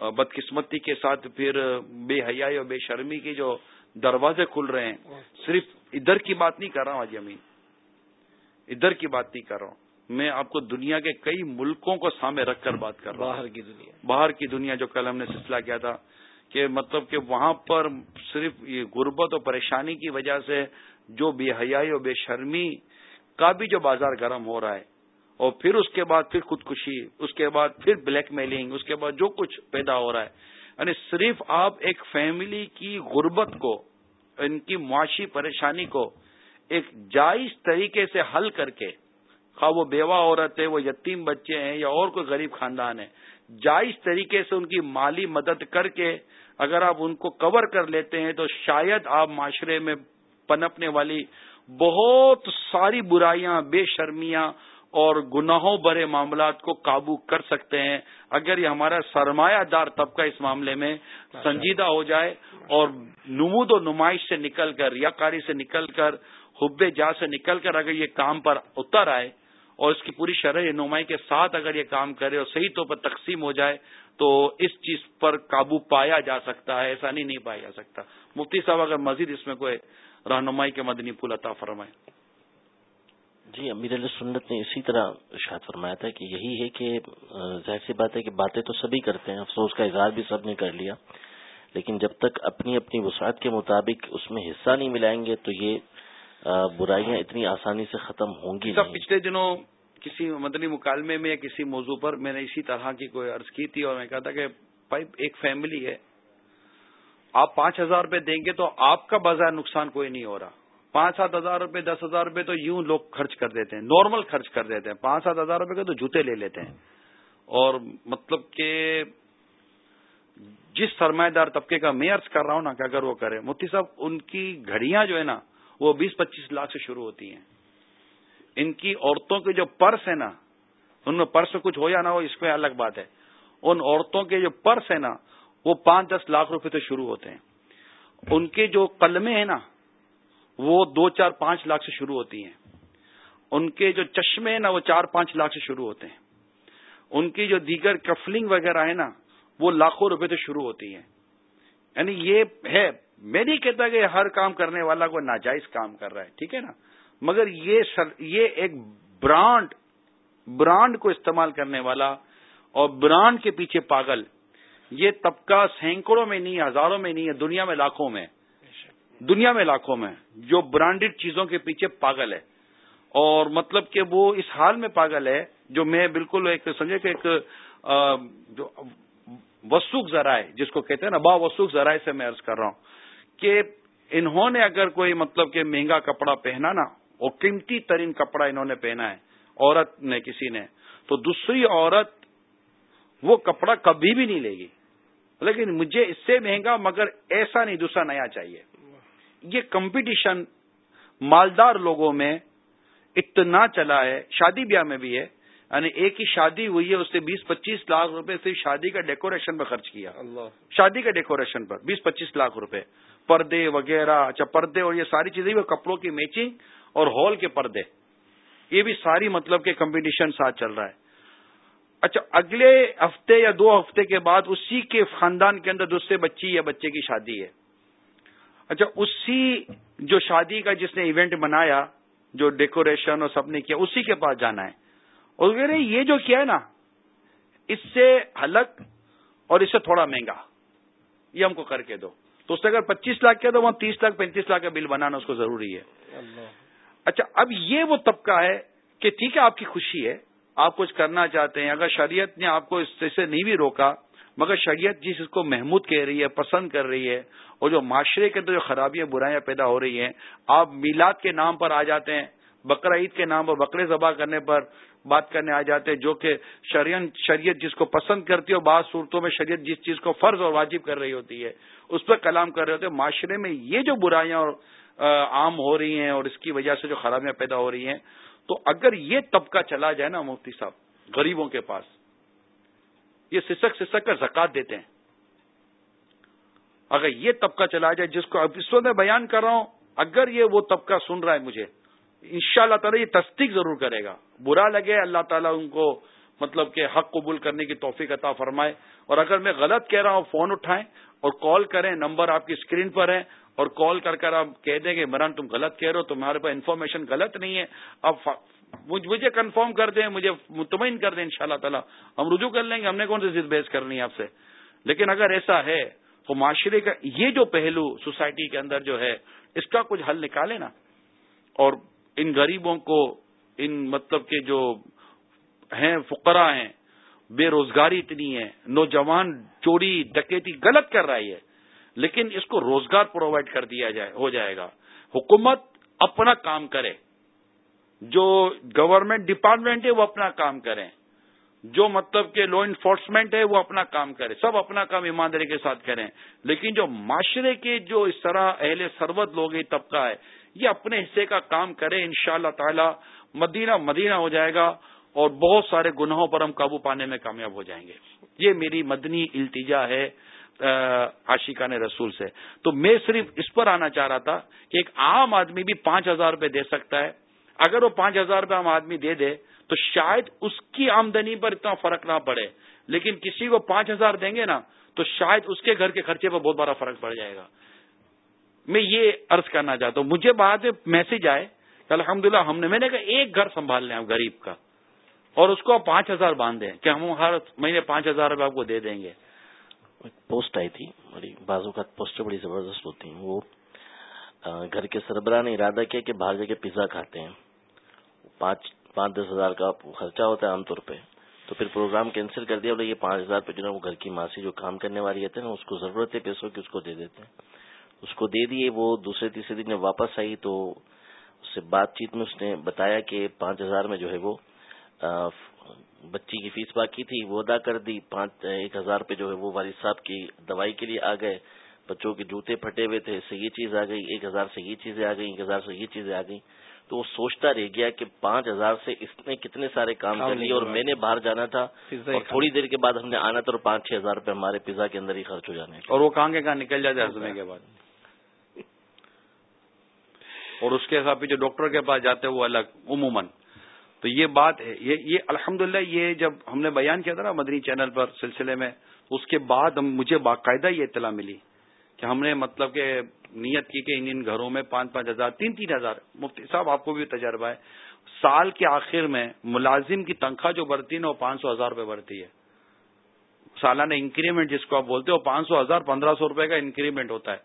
بدقسمتی کے ساتھ پھر بے حیائی اور بے شرمی کی جو دروازے کھل رہے ہیں صرف ادھر کی بات نہیں کر رہا ہوں آج امین ادھر کی بات نہیں کر رہا ہوں۔ میں آپ کو دنیا کے کئی ملکوں کو سامنے رکھ کر بات کر رہا ہوں۔ باہر کی دنیا۔ باہر کی دنیا جو کل ہم نے سلسلہ کیا تھا کہ مطلب کہ وہاں پر صرف یہ غربت اور پریشانی کی وجہ سے جو بے حیائی اور بے شرمی کا بھی جو بازار گرم ہو رہا ہے اور پھر اس کے بعد پھر خودکشی، اس کے بعد پھر بلیک میلنگ اس کے بعد جو کچھ پیدا ہو رہا ہے۔ یعنی صرف آپ ایک فیملی کی غربت کو، ان کی معاشی پریشانی کو ایک جائز طریقے سے حل کر کے، خواہ وہ بیوہ عورت ہے، وہ یتیم بچے ہیں یا اور کوئی غریب خاندان ہے، جائز طریقے سے ان کی مالی مدد کر کے اگر آپ ان کو کور کر لیتے ہیں تو شاید آپ معاشرے میں پنپنے والی بہت ساری برائیاں، بے شرمیاں اور گناہوں برے معاملات کو قابو کر سکتے ہیں۔ اگر یہ ہمارا سرمایہ دار طبقہ اس معاملے میں سنجیدہ ہو جائے اور نمود و نمائش سے نکل کر، ریاکاری سے نکل کر، حب جا سے نکل کر اگر یہ کام پر اتر آئے اور اس کی پوری شرح نمائی کے ساتھ اگر یہ کام کرے اور صحیح طور پر تقسیم ہو جائے، تو اس چیز پر قابو پایا جا سکتا ہے، ایسا نہیں نہیں پایا جا سکتا۔ مفتی صاحب، اگر مزید اس میں کوئی رہنمائی کے مدنی پھول عطا فرمائے جی امیر علیہ سنت نے اسی طرح شاید فرمایا تھا کہ یہی ہے کہ ظاہر سی بات ہے کہ باتیں تو سبھی کرتے ہیں افسوس کا اظہار بھی سب نے کر لیا لیکن جب تک اپنی اپنی وسعت کے مطابق اس میں حصہ نہیں ملائیں گے تو یہ برائیاں اتنی آسانی سے ختم ہوں گی پچھلے دنوں کسی مدنی مکالمے میں یا کسی موضوع پر میں نے اسی طرح کی کوئی عرض کی تھی اور میں کہا تھا کہ بھائی ایک فیملی ہے آپ پانچ ہزار روپے دیں گے تو آپ کا بازار نقصان کوئی نہیں ہو رہا۔ پانچ سات ہزار روپے، دس ہزار روپے تو یوں لوگ خرچ کر دیتے ہیں نارمل خرچ کر دیتے ہیں۔ پانچ سات ہزار روپے کے تو جوتے لے لیتے ہیں۔ اور مطلب کہ جس سرمایہ دار طبقے کا میں ارض کر رہا ہوں نا کہ اگر وہ کرے، مفتی صاحب، ان کی گھڑیاں جو ہے نا، وہ بیس پچیس لاکھ سے شروع ہوتی ہیں۔ ان کی عورتوں کے جو پرس ہے نا، ان میں پرس کچھ ہو یا نہ ہو، اس میں الگ بات ہے۔ ان عورتوں کے جو پرس ہے نا، وہ پانچ دس لاکھ روپے سے شروع ہوتے ہیں۔ ان کے جو قلمے ہیں نا وہ دو چار پانچ لاکھ سے شروع ہوتی ہیں۔ ان کے جو چشمے نا، وہ چار پانچ لاکھ سے شروع ہوتے ہیں۔ ان کی جو دیگر کفلنگ وغیرہ ہے نا، وہ لاکھوں روپے سے شروع ہوتی ہیں۔ یعنی یہ ہے، میں نہیں کہتا کہ ہر کام کرنے والا کوئی ناجائز کام کر رہا ہے، ٹھیک ہے نا؟ مگر یہ سر، یہ ایک برانڈ برانڈ کو استعمال کرنے والا اور برانڈ کے پیچھے پاگل، یہ طبقہ سینکڑوں میں نہیں، ہزاروں میں نہیں ہے، دنیا میں لاکھوں میں۔ دنیا میں لاکھوں میں جو برانڈیڈ چیزوں کے پیچھے پاگل ہے اور مطلب کہ وہ اس حال میں پاگل ہے جو میں بالکل ایک سمجھے کہ ایک جو وسوخ ذرائع جس کو کہتے ہیں نا، با وسوخ ذرائع سے میں ارض کر رہا ہوں کہ انہوں نے اگر کوئی مطلب کہ مہنگا کپڑا پہنا نا، اور قیمتی ترین کپڑا انہوں نے پہنا ہے، عورت نے، کسی نے، تو دوسری عورت وہ کپڑا کبھی بھی نہیں لے گی۔ لیکن مجھے اس سے مہنگا، مگر ایسا نہیں، دوسرا نیا چاہیے۔ یہ کمپٹیشن مالدار لوگوں میں اتنا چلا ہے شادی بیاہ میں بھی ہے یعنی ایک ہی شادی ہوئی ہے اس نے بیس پچیس لاکھ روپے صرف شادی کا ڈیکوریشن پر خرچ کیا۔ اللہ۔ شادی کے ڈیکوریشن پر بیس پچیس لاکھ روپے۔ پردے وغیرہ اچھا پردے اور یہ ساری چیزیں بھی کپڑوں کی میچنگ اور ہال کے پردے۔ یہ بھی ساری مطلب کہ کمپٹیشن ساتھ چل رہا ہے۔ اچھا اگلے ہفتے یا دو ہفتے کے بعد اسی کے خاندان کے اندر دوسرے بچی یا بچے کی شادی ہے۔ اچھا اسی جو شادی کا جس نے ایونٹ بنایا جو ڈیکوریشن اور سب نے کیا اسی کے پاس جانا ہے۔ اور یہ جو کیا ہے نا اس سے حلق اور اس سے تھوڑا مہنگا یہ ہم کو کر کے دو۔ تو اس نے اگر پچیس لاکھ کیا تو وہاں تیس لاکھ پینتیس لاکھ کا بل بنانا اس کو ضروری ہے۔ اچھا اب یہ وہ طبقہ ہے کہ ٹھیک ہے آپ کی خوشی ہے آپ کچھ کرنا چاہتے ہیں۔ اگر شریعت نے آپ کو اس سے نہیں بھی روکا مگر شریعت جس کو محمود کہہ رہی ہے، پسند کر رہی ہے، اور جو معاشرے کے اندر جو خرابیاں، برائیاں پیدا ہو رہی ہیں، آپ میلاد کے نام پر آ جاتے ہیں، بقرہ عید کے نام پر بکرے ذبح کرنے پر بات کرنے آ جاتے ہیں، جو کہ شریعت جس کو پسند کرتی ہے، اور بعض صورتوں میں شریعت جس چیز کو فرض اور واجب کر رہی ہوتی ہے، اس پر کلام کر رہے ہوتے ہیں۔ معاشرے میں یہ جو برائیاں اور عام ہو رہی ہیں، اور اس کی وجہ سے جو خرابیاں پیدا ہو رہی ہیں، تو اگر یہ طبقہ چلا جائے نا مفتی صاحب، غریبوں کے پاس یہ سسک سسک کر زکات دیتے ہیں۔ اگر یہ طبقہ چلا جائے جس کو اب اس وقت میں بیان کر رہا ہوں، اگر یہ وہ طبقہ سن رہا ہے مجھے ان شاء اللہ تعالیٰ یہ تصدیق ضرور کرے گا۔ برا لگے اللہ تعالیٰ ان کو مطلب کہ حق قبول کرنے کی توفیق عطا فرمائے۔ اور اگر میں غلط کہہ رہا ہوں، فون اٹھائیں۔ اور کال کریں، نمبر آپ کی اسکرین پر ہے اور کال کر کر آپ کہہ دیں کہ عمران تم غلط کہہ رہے ہو، تمہارے پاس انفارمیشن غلط نہیں ہے۔ اب مجھے کنفرم کر دیں، مجھے مطمئن کر دیں ان شاء اللہ تعالیٰ ہم رجوع کر لیں گے۔ ہم نے کون سی چیز بیس کرنی ہے آپ سے؟ لیکن اگر ایسا ہے تو معاشرے کا یہ جو پہلو سوسائٹی کے اندر جو ہے، اس کا کچھ حل نکالے نا۔ اور ان غریبوں کو، ان مطلب کے جو ہیں فقرا ہیں بے روزگاری اتنی ہے، نوجوان چوری ڈکیتی غلط کر رہی ہے، لیکن اس کو روزگار پرووائڈ کر دیا جائے، ہو جائے گا۔ حکومت اپنا کام کرے، جو گورنمنٹ ڈپارٹمنٹ ہے وہ اپنا کام کریں جو مطلب کہ لو انفورسمنٹ ہے وہ اپنا کام کرے، سب اپنا کام ایمانداری کے ساتھ کریں۔ لیکن جو معاشرے کے جو اس طرح اہل سربت لوگ یہ طبقہ ہے، یہ اپنے حصے کا کام کرے ان شاء اللہ تعالی مدینہ مدینہ ہو جائے گا۔ اور بہت سارے گناہوں پر ہم قابو پانے میں کامیاب ہو جائیں گے۔ یہ میری مدنی التجا ہے عاشقان رسول سے۔ تو میں صرف اس پر آنا چاہ رہا تھا کہ ایک عام آدمی بھی پانچ ہزار روپے دے سکتا ہے۔ اگر وہ پانچ ہزار روپے عام آدمی دے دے، تو شاید اس کی آمدنی پر اتنا فرق نہ پڑے۔ لیکن کسی کو پانچ ہزار دیں گے نا، تو شاید اس کے گھر کے خرچے پر بہت بڑا فرق پڑ جائے گا۔ میں یہ عرض کرنا چاہتا ہوں، مجھے بعد میں میسج آئے کہ الحمد ہم نے، میں نے کہا ایک گھر سنبھال لیں آپ غریب کا۔ اور اس کو آپ پانچ ہزار باندھ دیں کہ ہم ہر مہینے پانچ ہزار روپے آپ کو دے دیں گے۔ پوسٹ آئی تھی، بڑی بازو کا پوسٹ بڑی زبردست ہوتی ہیں، وہ گھر کے سربراہ نے ارادہ کیا کہ باہر جا کے پیزا کھاتے ہیں۔ پانچ پانچ دس ہزار کا خرچہ ہوتا ہے عام طور پہ۔ تو پھر پروگرام کینسل کر دیا، بولے یہ پانچ ہزار پہ جو ہے وہ گھر کی ماسی جو کام کرنے والی ہے نا، اس کو ضرورت ہے پیسوں کی، اس کو دے دیتے ہیں۔ اس کو دے دیے، وہ دوسرے، تیسرے دن واپس آئی تو اس سے بات چیت میں اس نے بتایا کہ پانچ ہزار میں جو ہے وہ بچی کی فیس باقی تھی وہ ادا کر دی پانچ ایک ہزار پہ جو ہے وہ والد صاحب کی دوائی کے لیے آ گئے بچوں کے جوتے پھٹے ہوئے تھے اس سے یہ چیز آ گئی ایک ہزار سے یہ چیزیں آ گئی ایک ہزار سے یہ چیزیں آ گئی تو وہ سوچتا رہ گیا کہ پانچ ہزار سے اس نے کتنے سارے کام کر لیے اور میں نے باہر جانا تھا اور تھوڑی دیر کے بعد ہم نے آنا تھا اور پانچ چھ ہزار روپے ہمارے پیزا کے اندر ہی خرچ ہو جانے اور وہ کہاں کے کہاں نکل جاتے کے بعد۔ اور اس کے حساب جو ڈاکٹر کے پاس جاتے ہیں وہ الگ عموماً۔ تو یہ بات ہے، یہ یہ الحمد یہ جب ہم نے بیان کیا تھا نا مدنی چینل پر سلسلے میں، اس کے بعد مجھے باقاعدہ یہ اطلاع ملی کہ ہم نے مطلب کہ نیت کی کہ ان ان گھروں میں پانچ پانچ ہزار، تین تین ہزار، مفتی صاحب آپ کو بھی تجربہ ہے، سال کے آخر میں ملازم کی تنخواہ جو بڑھتی ہے نا، وہ پانچ سو ہزار روپے بڑھتی ہے۔ سالانہ انکریمنٹ جس کو آپ بولتے ہو، پانچ سو ہزار، پندرہ سو روپے کا انکریمنٹ ہوتا ہے۔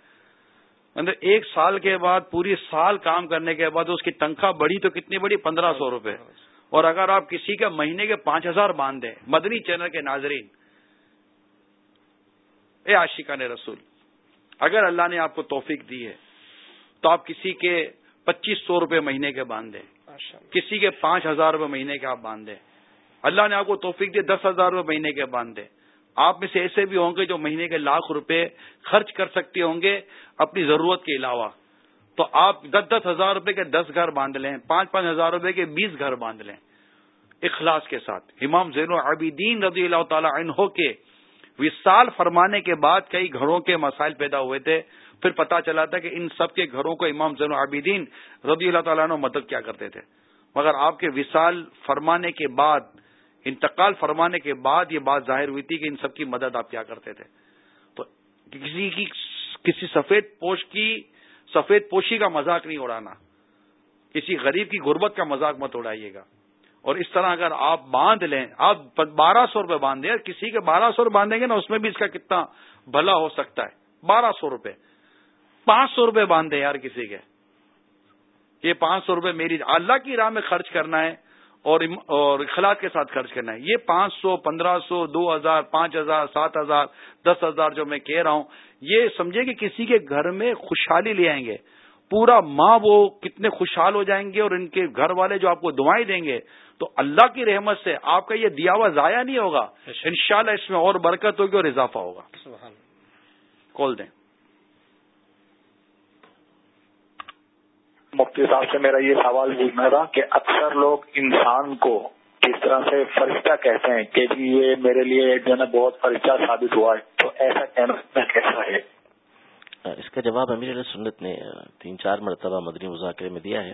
مطلب ایک سال کے بعد پوری سال کام کرنے کے بعد اس کی تنخواہ بڑھی تو کتنی بڑی پندرہ سو روپے۔ اور اگر آپ کسی کے مہینے کے پانچ ہزار باندھ دیں مدنی چینل کے ناظرین اے عاشقہ نے رسول اگر اللہ نے آپ کو توفیق دی ہے تو آپ کسی کے پچیس سو روپے مہینے کے باندھے کسی کے پانچ ہزار روپے مہینے کے آپ باندھے اللہ نے آپ کو توفیق دی دس ہزار روپے مہینے کے باندھے آپ میں سے ایسے بھی ہوں گے جو مہینے کے لاکھ روپے خرچ کر سکتے ہوں گے اپنی ضرورت کے علاوہ۔ تو آپ دس دس ہزار روپے کے دس گھر باندھ لیں، پانچ پانچ ہزار روپے کے بیس گھر باندھ لیں۔ اخلاص کے ساتھ۔ امام زین العابدین رضی اللہ تعالی عنہ کے وصال فرمانے کے بعد کئی گھروں کے مسائل پیدا ہوئے تھے۔ پھر پتا چلا تھا کہ ان سب کے گھروں کو امام زین العابدین رضی اللہ تعالیٰ عنہ مدد کیا کرتے تھے۔ مگر آپ کے وصال فرمانے کے بعد انتقال فرمانے کے بعد یہ بات ظاہر ہوئی تھی کہ ان سب کی مدد آپ کیا کرتے تھے۔ تو کسی کی کسی سفید پوش کی، سفید پوشی کا مذاق نہیں اڑانا۔ کسی غریب کی غربت کا مذاق مت اڑائیے گا۔ اور اس طرح اگر آپ باندھ لیں، آپ بارہ سو روپے باندھیں کسی کے بارہ سو روپے باندھیں گے نا، اس میں بھی اس کا کتنا بھلا ہو سکتا ہے۔ بارہ سو روپے۔ پانچ سو روپے باندھے یار کسی کے۔ یہ پانچ سو روپے میری اللہ کی راہ میں خرچ کرنا ہے۔ اور اور اخلاق کے ساتھ خرچ کرنا ہے۔ یہ پانچ سو پندرہ سو دو ہزار پانچ ہزار سات ہزار دس ہزار جو میں کہہ رہا ہوں یہ سمجھے کہ کسی کے گھر میں خوشحالی لے آئیں گے۔ پورا ماں وہ کتنے خوشحال ہو جائیں گے اور ان کے گھر والے جو آپ کو دعائیں دیں گے تو اللہ کی رحمت سے آپ کا یہ دیا ہوا ضائع نہیں ہوگا۔ انشاءاللہ اس میں اور برکت ہوگی اور اضافہ ہوگا۔ کال دیں۔ مفتی صاحب سے میرا یہ سوال پوچھنا تھا کہ اکثر لوگ انسان کو کس طرح سے فرشتہ کہتے ہیں کہ جی یہ میرے لیے جو ہے نا بہت فرشتہ ثابت ہوا ہے، تو ایسا کہنا کیسا ہے؟ اس کا جواب امیر علیہ سنت نے تین چار مرتبہ مدنی مذاکرے میں دیا ہے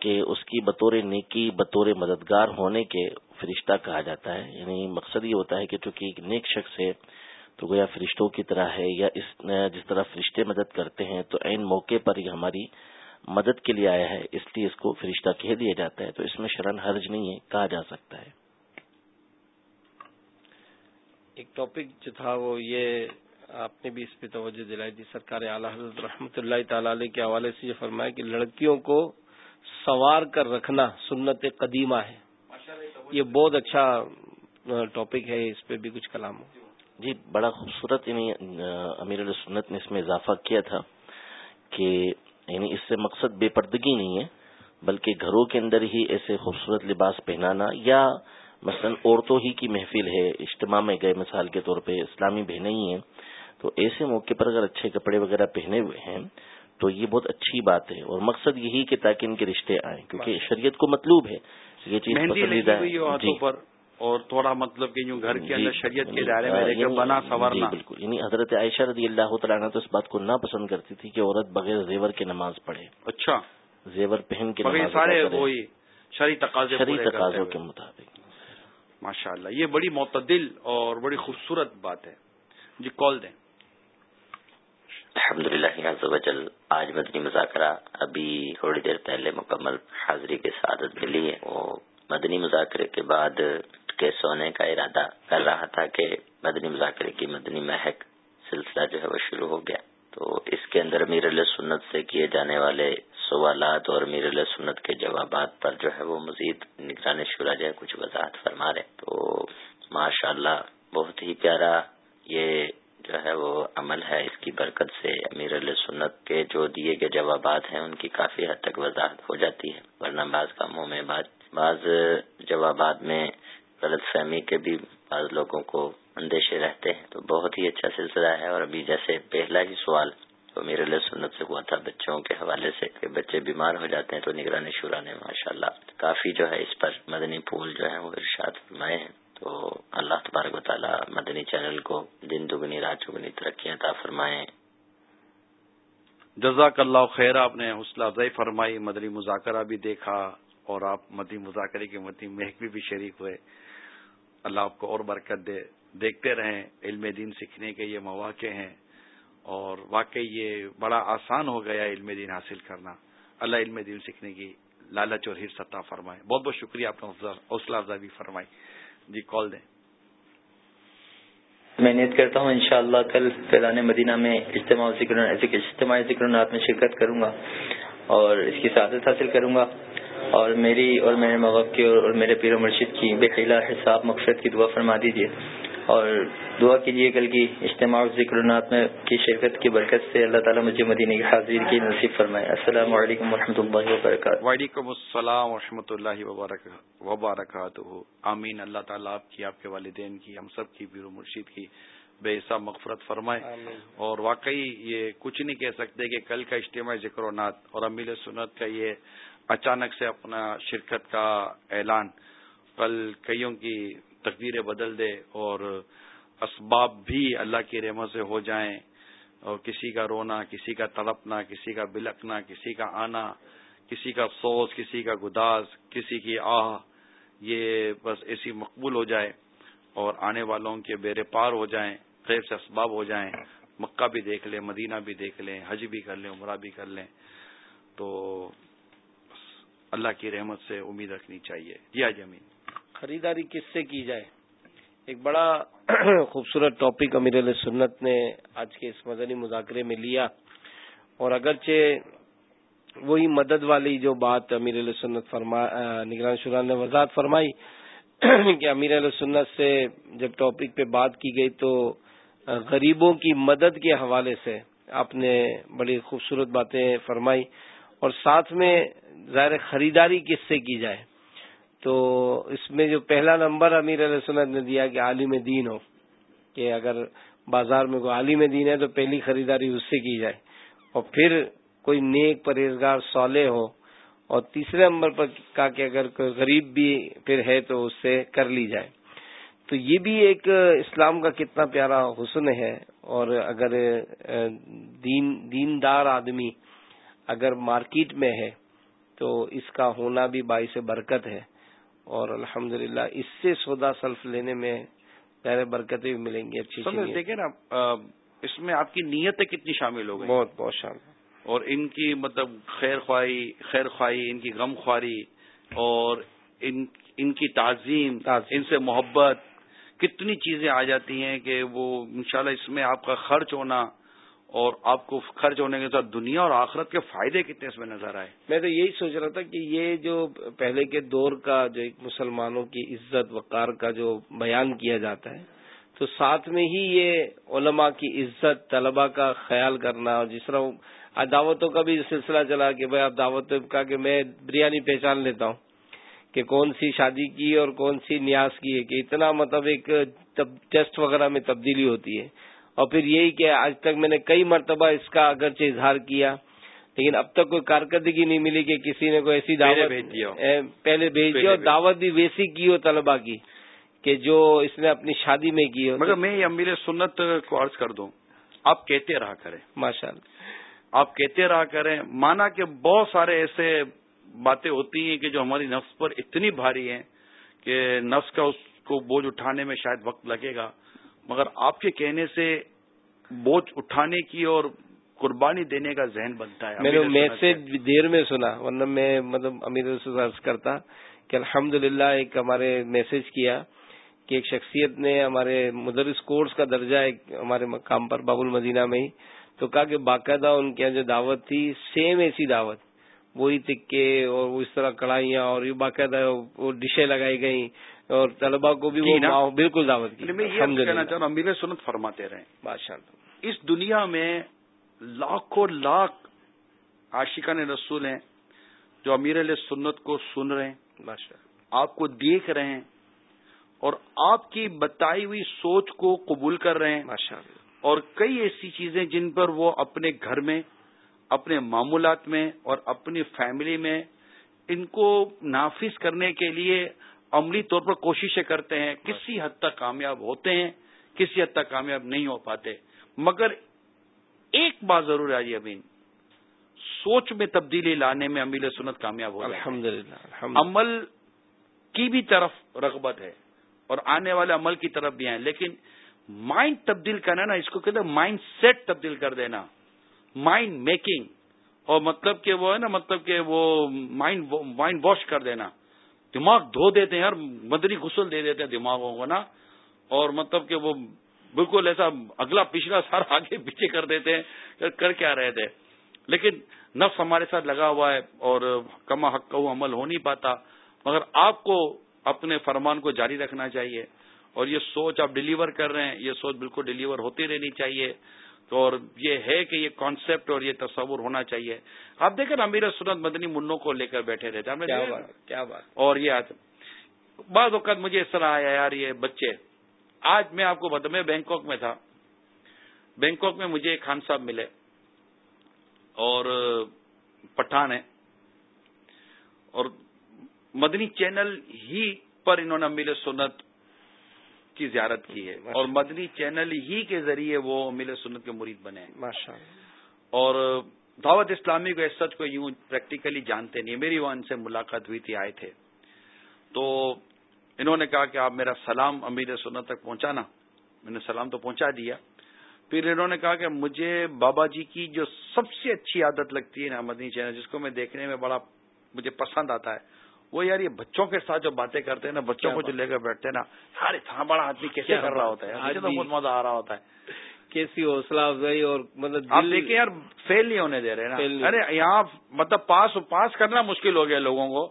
کہ اس کی بطور نیکی، بطور مددگار ہونے کے فرشتہ کہا جاتا ہے۔ یعنی مقصد یہ ہوتا ہے کہ چونکہ ایک نیک شخص ہے، تو گویا فرشتوں کی طرح ہے یا اس جس طرح فرشتے مدد کرتے ہیں، تو عین موقع پر یہ ہماری مدد کے لیے آیا ہے اس لیے اس کو فرشتہ کہہ دیا جاتا ہے۔ تو اس میں شرن حرج نہیں ہے کہا جا سکتا ہے۔ ایک ٹاپک جو تھا وہ یہ آپ نے بھی اس پہ توجہ دلائی تھی۔ سرکار اعلی حضرت رحمۃ اللہ تعالی علیہ کے حوالے سے یہ فرمایا کہ لڑکیوں کو سوار کر رکھنا سنت قدیمہ ہے۔ یہ بہت اچھا ٹاپک ہے اس پہ بھی کچھ کلام ہو۔ جی بڑا خوبصورت یعنی امیر علیہ سنت نے اس میں اضافہ کیا تھا کہ یعنی اس سے مقصد بے پردگی نہیں ہے بلکہ گھروں کے اندر ہی ایسے خوبصورت لباس پہنانا یا مثلا عورتوں ہی کی محفل ہے اجتماع میں گئے مثال کے طور پہ اسلامی بہنیں ہی ہیں تو ایسے موقع پر اگر اچھے کپڑے وغیرہ پہنے ہوئے ہیں تو یہ بہت اچھی بات ہے۔ اور مقصد یہی کہ تاکہ ان کے رشتے آئیں کیونکہ شریعت کو مطلوب ہے یہ چیز پسندیدہ جی۔ اور تھوڑا مطلب کہ گھر کے اندر جی، شریعت کے دائرے میں یعنی بنا جی بالکل۔ یعنی حضرت عائشہ رضی اللہ تعالیٰ تو اس بات کو نہ پسند کرتی تھی کہ عورت بغیر زیور کے نماز پڑھے۔ اچھا۔ زیور پہن کے سارے وہی شری تقاضے شری تقاضوں کے مطابق۔ ماشاء اللہ یہ بڑی معتدل اور بڑی خوبصورت بات ہے۔ جی کال دیں۔ الحمد للہ آج مدنی مذاکرہ ابھی تھوڑی دیر پہلے مکمل حاضری کے سعادت ملی ہے وہ مدنی مذاکرے کے بعد کے سونے کا ارادہ کر رہا تھا کہ مدنی مذاکرے کی مدنی مہک سلسلہ جو ہے وہ شروع ہو گیا۔ تو اس کے اندر میر سنت سے کیے جانے والے سوالات اور میر سنت کے جوابات پر جو ہے وہ مزید نگران شورا جو ہے کچھ وضاحت فرما رہے تو ماشاء اللہ بہت ہی پیارا یہ جو ہے وہ عمل ہے۔ اس کی برکت سے امیر علیہ سنت کے جو دیے گئے جوابات ہیں ان کی کافی حد تک وضاحت ہو جاتی ہے۔ ورنہ بعض کاموں میں بعض جوابات میں غلط فہمی کے بھی بعض لوگوں کو اندیشے رہتے ہیں۔ تو بہت ہی اچھا سلسلہ ہے اور ابھی جیسے پہلا ہی سوال تو میرے لیے سنت سے ہوا تھا بچوں کے حوالے سے کہ بچے بیمار ہو جاتے ہیں تو نگرانی شورا نے ماشاء اللہ کافی جو ہے اس پر مدنی پھول جو ہے وہ ارشاد فرمائے ہیں۔ تو اللہ تبارک و تعالی مدنی چینل کو دن دگنی، رات چگنی ترقی عطا فرمائے۔ جزاک اللہ خیر، آپ نے حوصلہ افزائی فرمائی، مدنی مذاکرہ بھی دیکھا اور آپ مدنی مذاکرے کے مدنی محکمی بھی شریک ہوئے۔ اللہ آپ کو اور برکت دے۔ دیکھتے رہیں، علم دین سیکھنے کے یہ مواقع ہیں اور واقعی یہ بڑا آسان ہو گیا علم دین حاصل کرنا۔ اللہ علم دین سیکھنے کی لالچ اور ہر سطح فرمائے۔ بہت بہت شکریہ، آپ نے حوصلہ افزائی بھی فرمائی۔ جی کال دیں۔ میں نیت کرتا ہوں، انشاءاللہ کل فیضان مدینہ میں اجتماع ذکر اجتماعی ذکر میں شرکت کروں گا اور اس کی سعادت حاصل کروں گا۔ اور میری اور میرے باپ کی اور میرے پیر و مرشد کی بے خلا حساب مقصد کی دعا فرما دیجیے اور دعا کیجیے کل کی اجتماع ذکر النات میں کی شرکت کی برکت سے اللہ تعالیٰ مجھے مدینہ کی حاضر کی نصیب فرمائے۔ السلام علیکم و رحمۃ اللہ وبرکاتہ۔ وعلیکم السلام و رحمۃ اللہ وبرکاتہ آمین۔ اللہ تعالیٰ آپ کی آپ کے والدین کی ہم سب کی بیر مرشید کی بے حصہ مغفرت فرمائے۔ اور واقعی یہ کچھ نہیں کہہ سکتے کہ کل کا اجتماع ذکر و نات اور امیل سنت کا یہ اچانک سے اپنا شرکت کا اعلان کل کئیوں کی تقدیریں بدل دے اور اسباب بھی اللہ کی رحمت سے ہو جائیں اور کسی کا رونا، کسی کا تڑپنا، کسی کا بلکنا، کسی کا آنا، کسی کا افسوس، کسی کا گداز، کسی کی آہ، یہ بس ایسی مقبول ہو جائے اور آنے والوں کے بیرے پار ہو جائیں خیر سے اسباب ہو جائیں، مکہ بھی دیکھ لیں، مدینہ بھی دیکھ لیں، حج بھی کر لیں، عمرہ بھی کر لیں۔ تو اللہ کی رحمت سے امید رکھنی چاہیے۔ جی آج امین۔ خریداری کس سے کی جائے؟ ایک بڑا (clears throat) خوبصورت ٹاپک امیر علیہ سنت نے آج کے اس مدنی مذاکرے میں لیا۔ اور اگرچہ وہی مدد والی جو بات امیر علیہ سنت فرما نگران شرح نے وضاحت فرمائی (clears throat) کہ امیر علیہ سنت سے جب ٹاپک پہ بات کی گئی تو غریبوں کی مدد کے حوالے سے آپ نے بڑی خوبصورت باتیں فرمائی۔ اور ساتھ میں ظاہر خریداری کس سے کی جائے؟ تو اس میں جو پہلا نمبر امیر علیہ سنت نے دیا کہ عالم دین ہو، کہ اگر بازار میں کوئی عالم دین ہے تو پہلی خریداری اس سے کی جائے۔ اور پھر کوئی نیک پرہیزگار سولے ہو۔ اور تیسرے نمبر پر کہا کہ اگر کوئی غریب بھی پھر ہے تو اس سے کر لی جائے۔ تو یہ بھی ایک اسلام کا کتنا پیارا حسن ہے۔ اور اگر دین، دیندار آدمی اگر مارکیٹ میں ہے تو اس کا ہونا بھی باعث برکت ہے اور الحمد اس سے سودا سلف لینے میں پہلے برکتیں بھی ملیں گی اچھی دیکھیں نا اس میں آپ کی نیتیں کتنی شامل ہو گئی۔ بہت بہت شامل۔ اور ان کی مطلب خیر خواہی خیر خواہی ان کی غم خواری اور ان ان کی تعظیم۔ ان سے محبت کتنی چیزیں آ جاتی ہیں کہ وہ انشاءاللہ اس میں آپ کا خرچ ہونا اور آپ کو خرچ ہونے کے ساتھ دنیا اور آخرت کے فائدے کتنے اس میں نظر آئے؟ میں تو یہی سوچ رہا تھا کہ یہ جو پہلے کے دور کا جو ایک مسلمانوں کی عزت وقار کا جو بیان کیا جاتا ہے، تو ساتھ میں ہی یہ علماء کی عزت طلبہ کا خیال کرنا اور جس طرح دعوتوں کا بھی سلسلہ چلا کہ بھائی آپ دعوت کا کہ میں بریانی پہچان لیتا ہوں کہ کون سی شادی کی اور کون سی نیاز کی ہے، کہ اتنا مطلب ایک ٹیسٹ وغیرہ میں تبدیلی ہوتی ہے۔ اور پھر یہی کہ آج تک میں نے کئی مرتبہ اس کا اگرچہ اظہار کیا لیکن اب تک کوئی کارکردگی نہیں ملی کہ کسی نے کوئی ایسی دعوت پہلے بھیج دیا اور دعوت بھی ویسی کی ہو طلبا کی کہ جو اس نے اپنی شادی میں کی ہو۔ مگر میں امیر سنت کو عرض کر دوں آپ کہتے رہا کریں۔ ماشاء اللہ۔ آپ کہتے رہا کریں۔ مانا کہ بہت سارے ایسے باتیں ہوتی ہیں کہ جو ہماری نفس پر اتنی بھاری ہیں کہ نفس کا اس کو بوجھ اٹھانے میں شاید وقت لگے گا۔ مگر آپ کے کہنے سے بوجھ اٹھانے کی اور قربانی دینے کا ذہن بنتا ہے۔ میں نے میسج دیر میں سنا ورنہ میں مطلب امیر عرض کرتا کہ الحمد ایک ہمارے میسج کیا کہ ایک شخصیت نے ہمارے مدرس کورس کا درجہ ایک ہمارے مقام پر باب المدینہ میں ہی تو کہا کہ باقاعدہ ان کے جو دعوت تھی سیم ایسی دعوت۔ وہی تکے اور اس طرح کڑھائیاں اور یہ باقاعدہ وہ ڈشیں لگائی گئیں۔ اور طلبا کو بھی وہ بالکل دعوت کی۔ میں یہ کہنا چاہ رہا ہوں سنت فرماتے رہے بادشاہ اس دنیا میں لاکھوں لاکھ عاشقان رسول ہیں جو امیر علیہ سنت کو سن رہے ہیں بادشاہ آپ کو دیکھ رہے ہیں اور آپ کی بتائی ہوئی سوچ کو قبول کر رہے ہیں۔ ماشاء اور کئی ایسی چیزیں جن پر وہ اپنے گھر میں اپنے معمولات میں اور اپنی فیملی میں ان کو نافذ کرنے کے لیے عملی طور پر کوششیں کرتے ہیں کسی حد تک کامیاب ہوتے ہیں کسی حد تک کامیاب نہیں ہو پاتے۔ مگر ایک بات ضرور ہے جی ابھی سوچ میں تبدیلی لانے میں امیل سنت کامیاب ہو الحمد عمل کی بھی طرف رغبت ہے اور آنے والے عمل کی طرف بھی ہیں لیکن مائنڈ تبدیل کرنا نا اس کو کہتے ہیں مائنڈ سیٹ تبدیل کر دینا۔ مائنڈ میکنگ اور مطلب کہ وہ ہے نا مطلب کہ وہ مائنڈ مائنڈ واش کر دینا۔ دماغ دھو دیتے ہیں اور مدری غسل دے دیتے ہیں دماغوں کو نا۔ اور مطلب کہ وہ بالکل ایسا اگلا پچھلا سارا آگے پیچھے کر دیتے ہیں کر کیا رہے تھے۔ لیکن نفس ہمارے ساتھ لگا ہوا ہے اور کما حق کا عمل ہو نہیں پاتا۔ مگر آپ کو اپنے فرمان کو جاری رکھنا چاہیے۔ اور یہ سوچ آپ ڈلیور کر رہے ہیں، یہ سوچ بالکل ڈلیور ہوتی رہنی چاہیے۔ تو اور یہ ہے کہ یہ کانسیپٹ اور یہ تصور ہونا چاہیے۔ آپ دیکھیں نا امیر سنت مدنی منوں کو لے کر بیٹھے رہتے ہیں۔ کیا بات اور یہ آج بعض اوقات مجھے اس طرح آیا یار یہ بچے۔ آج میں آپ کو بتا میں بینکاک میں تھا۔ بینکاک میں مجھے ایک خان صاحب ملے اور پٹھان ہے اور مدنی چینل ہی پر انہوں نے امیر سنت کی زیارت کی ہے۔ اور مدنی چینل ہی کے ذریعے وہ مل سنت کے مرید بنے۔ اور دعوت اسلامی کو سچ کو یوں پریکٹیکلی جانتے نہیں۔ میری وہاں سے ملاقات ہوئی تھی آئے تھے۔ تو انہوں نے کہا کہ آپ میرا سلام امیر سنت تک پہنچانا۔ میں نے سلام تو پہنچا دیا۔ پھر انہوں نے کہا کہ مجھے بابا جی کی جو سب سے اچھی عادت لگتی ہے نا مدنی چینل جس کو میں دیکھنے میں بڑا مجھے پسند آتا ہے وہ یار یہ بچوں کے ساتھ جو باتیں کرتے ہیں نا بچوں کو جو لے کر بیٹھتے ہیں نا سارے اتنا بڑا آدمی کیسے کر رہا ہوتا ہے تو بہت مزہ آ رہا ہوتا ہے۔ کیسی حوصلہ افزائی اور مطلب آپ دیکھیں یار فیل نہیں ہونے دے رہے نا۔ ارے یہاں مطلب پاس پاس کرنا مشکل ہو گیا لوگوں کو۔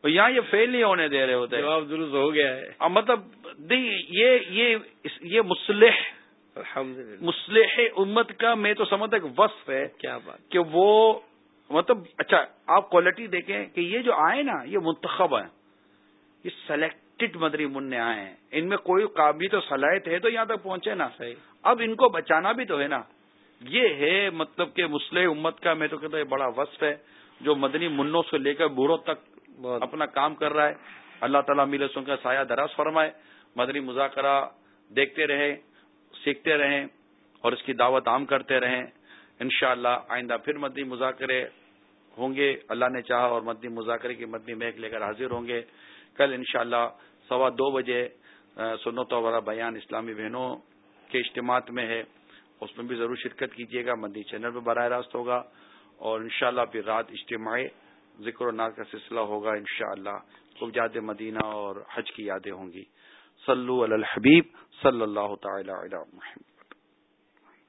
اور یہاں یہ فیل نہیں ہونے دے رہے ہوتے۔ جواب درست ہو گیا ہے۔ مطلب یہ یہ مسلح مسلح امت کا میں تو سمجھتا وصف ہے کیا بات۔ کہ وہ مطلب اچھا آپ کوالٹی دیکھیں کہ یہ جو آئے نا یہ منتخب ہیں۔ یہ سلیکٹڈ مدری منع آئے ہیں۔ ان میں کوئی قابل تو صلاحیت ہے تو یہاں تک پہنچے نا۔ صحیح۔ اب ان کو بچانا بھی تو ہے نا۔ یہ ہے مطلب کہ مسلح امت کا میں تو کہتا ہوں بڑا وصف ہے جو مدنی منوں سے لے کر بوروں تک اپنا کام کر رہا ہے۔ اللہ تعالیٰ میل سن کا سایہ دراز فرمائے۔ مدنی مذاکرہ دیکھتے رہیں سیکھتے رہیں اور اس کی دعوت عام کرتے رہیں۔ انشاءاللہ آئندہ پھر مدنی مذاکرے ہوں گے۔ اللہ نے چاہا اور مدنی مذاکرے کی مدنی میک لے کر حاضر ہوں گے۔ کل انشاءاللہ سوا دو بجے سنت و بیان اسلامی بہنوں کے اجتماعات میں ہے۔ اس میں بھی ضرور شرکت کیجیے گا۔ مدنی چینل پہ براہ راست ہوگا۔ اور انشاءاللہ پھر رات اجتماعی ذکر و نار کا سلسلہ ہوگا انشاءاللہ۔ شاء اللہ جاد مدینہ اور حج کی یادیں ہوں گی۔ صلو علی الحبیب صلی اللہ تعالی علی محمد۔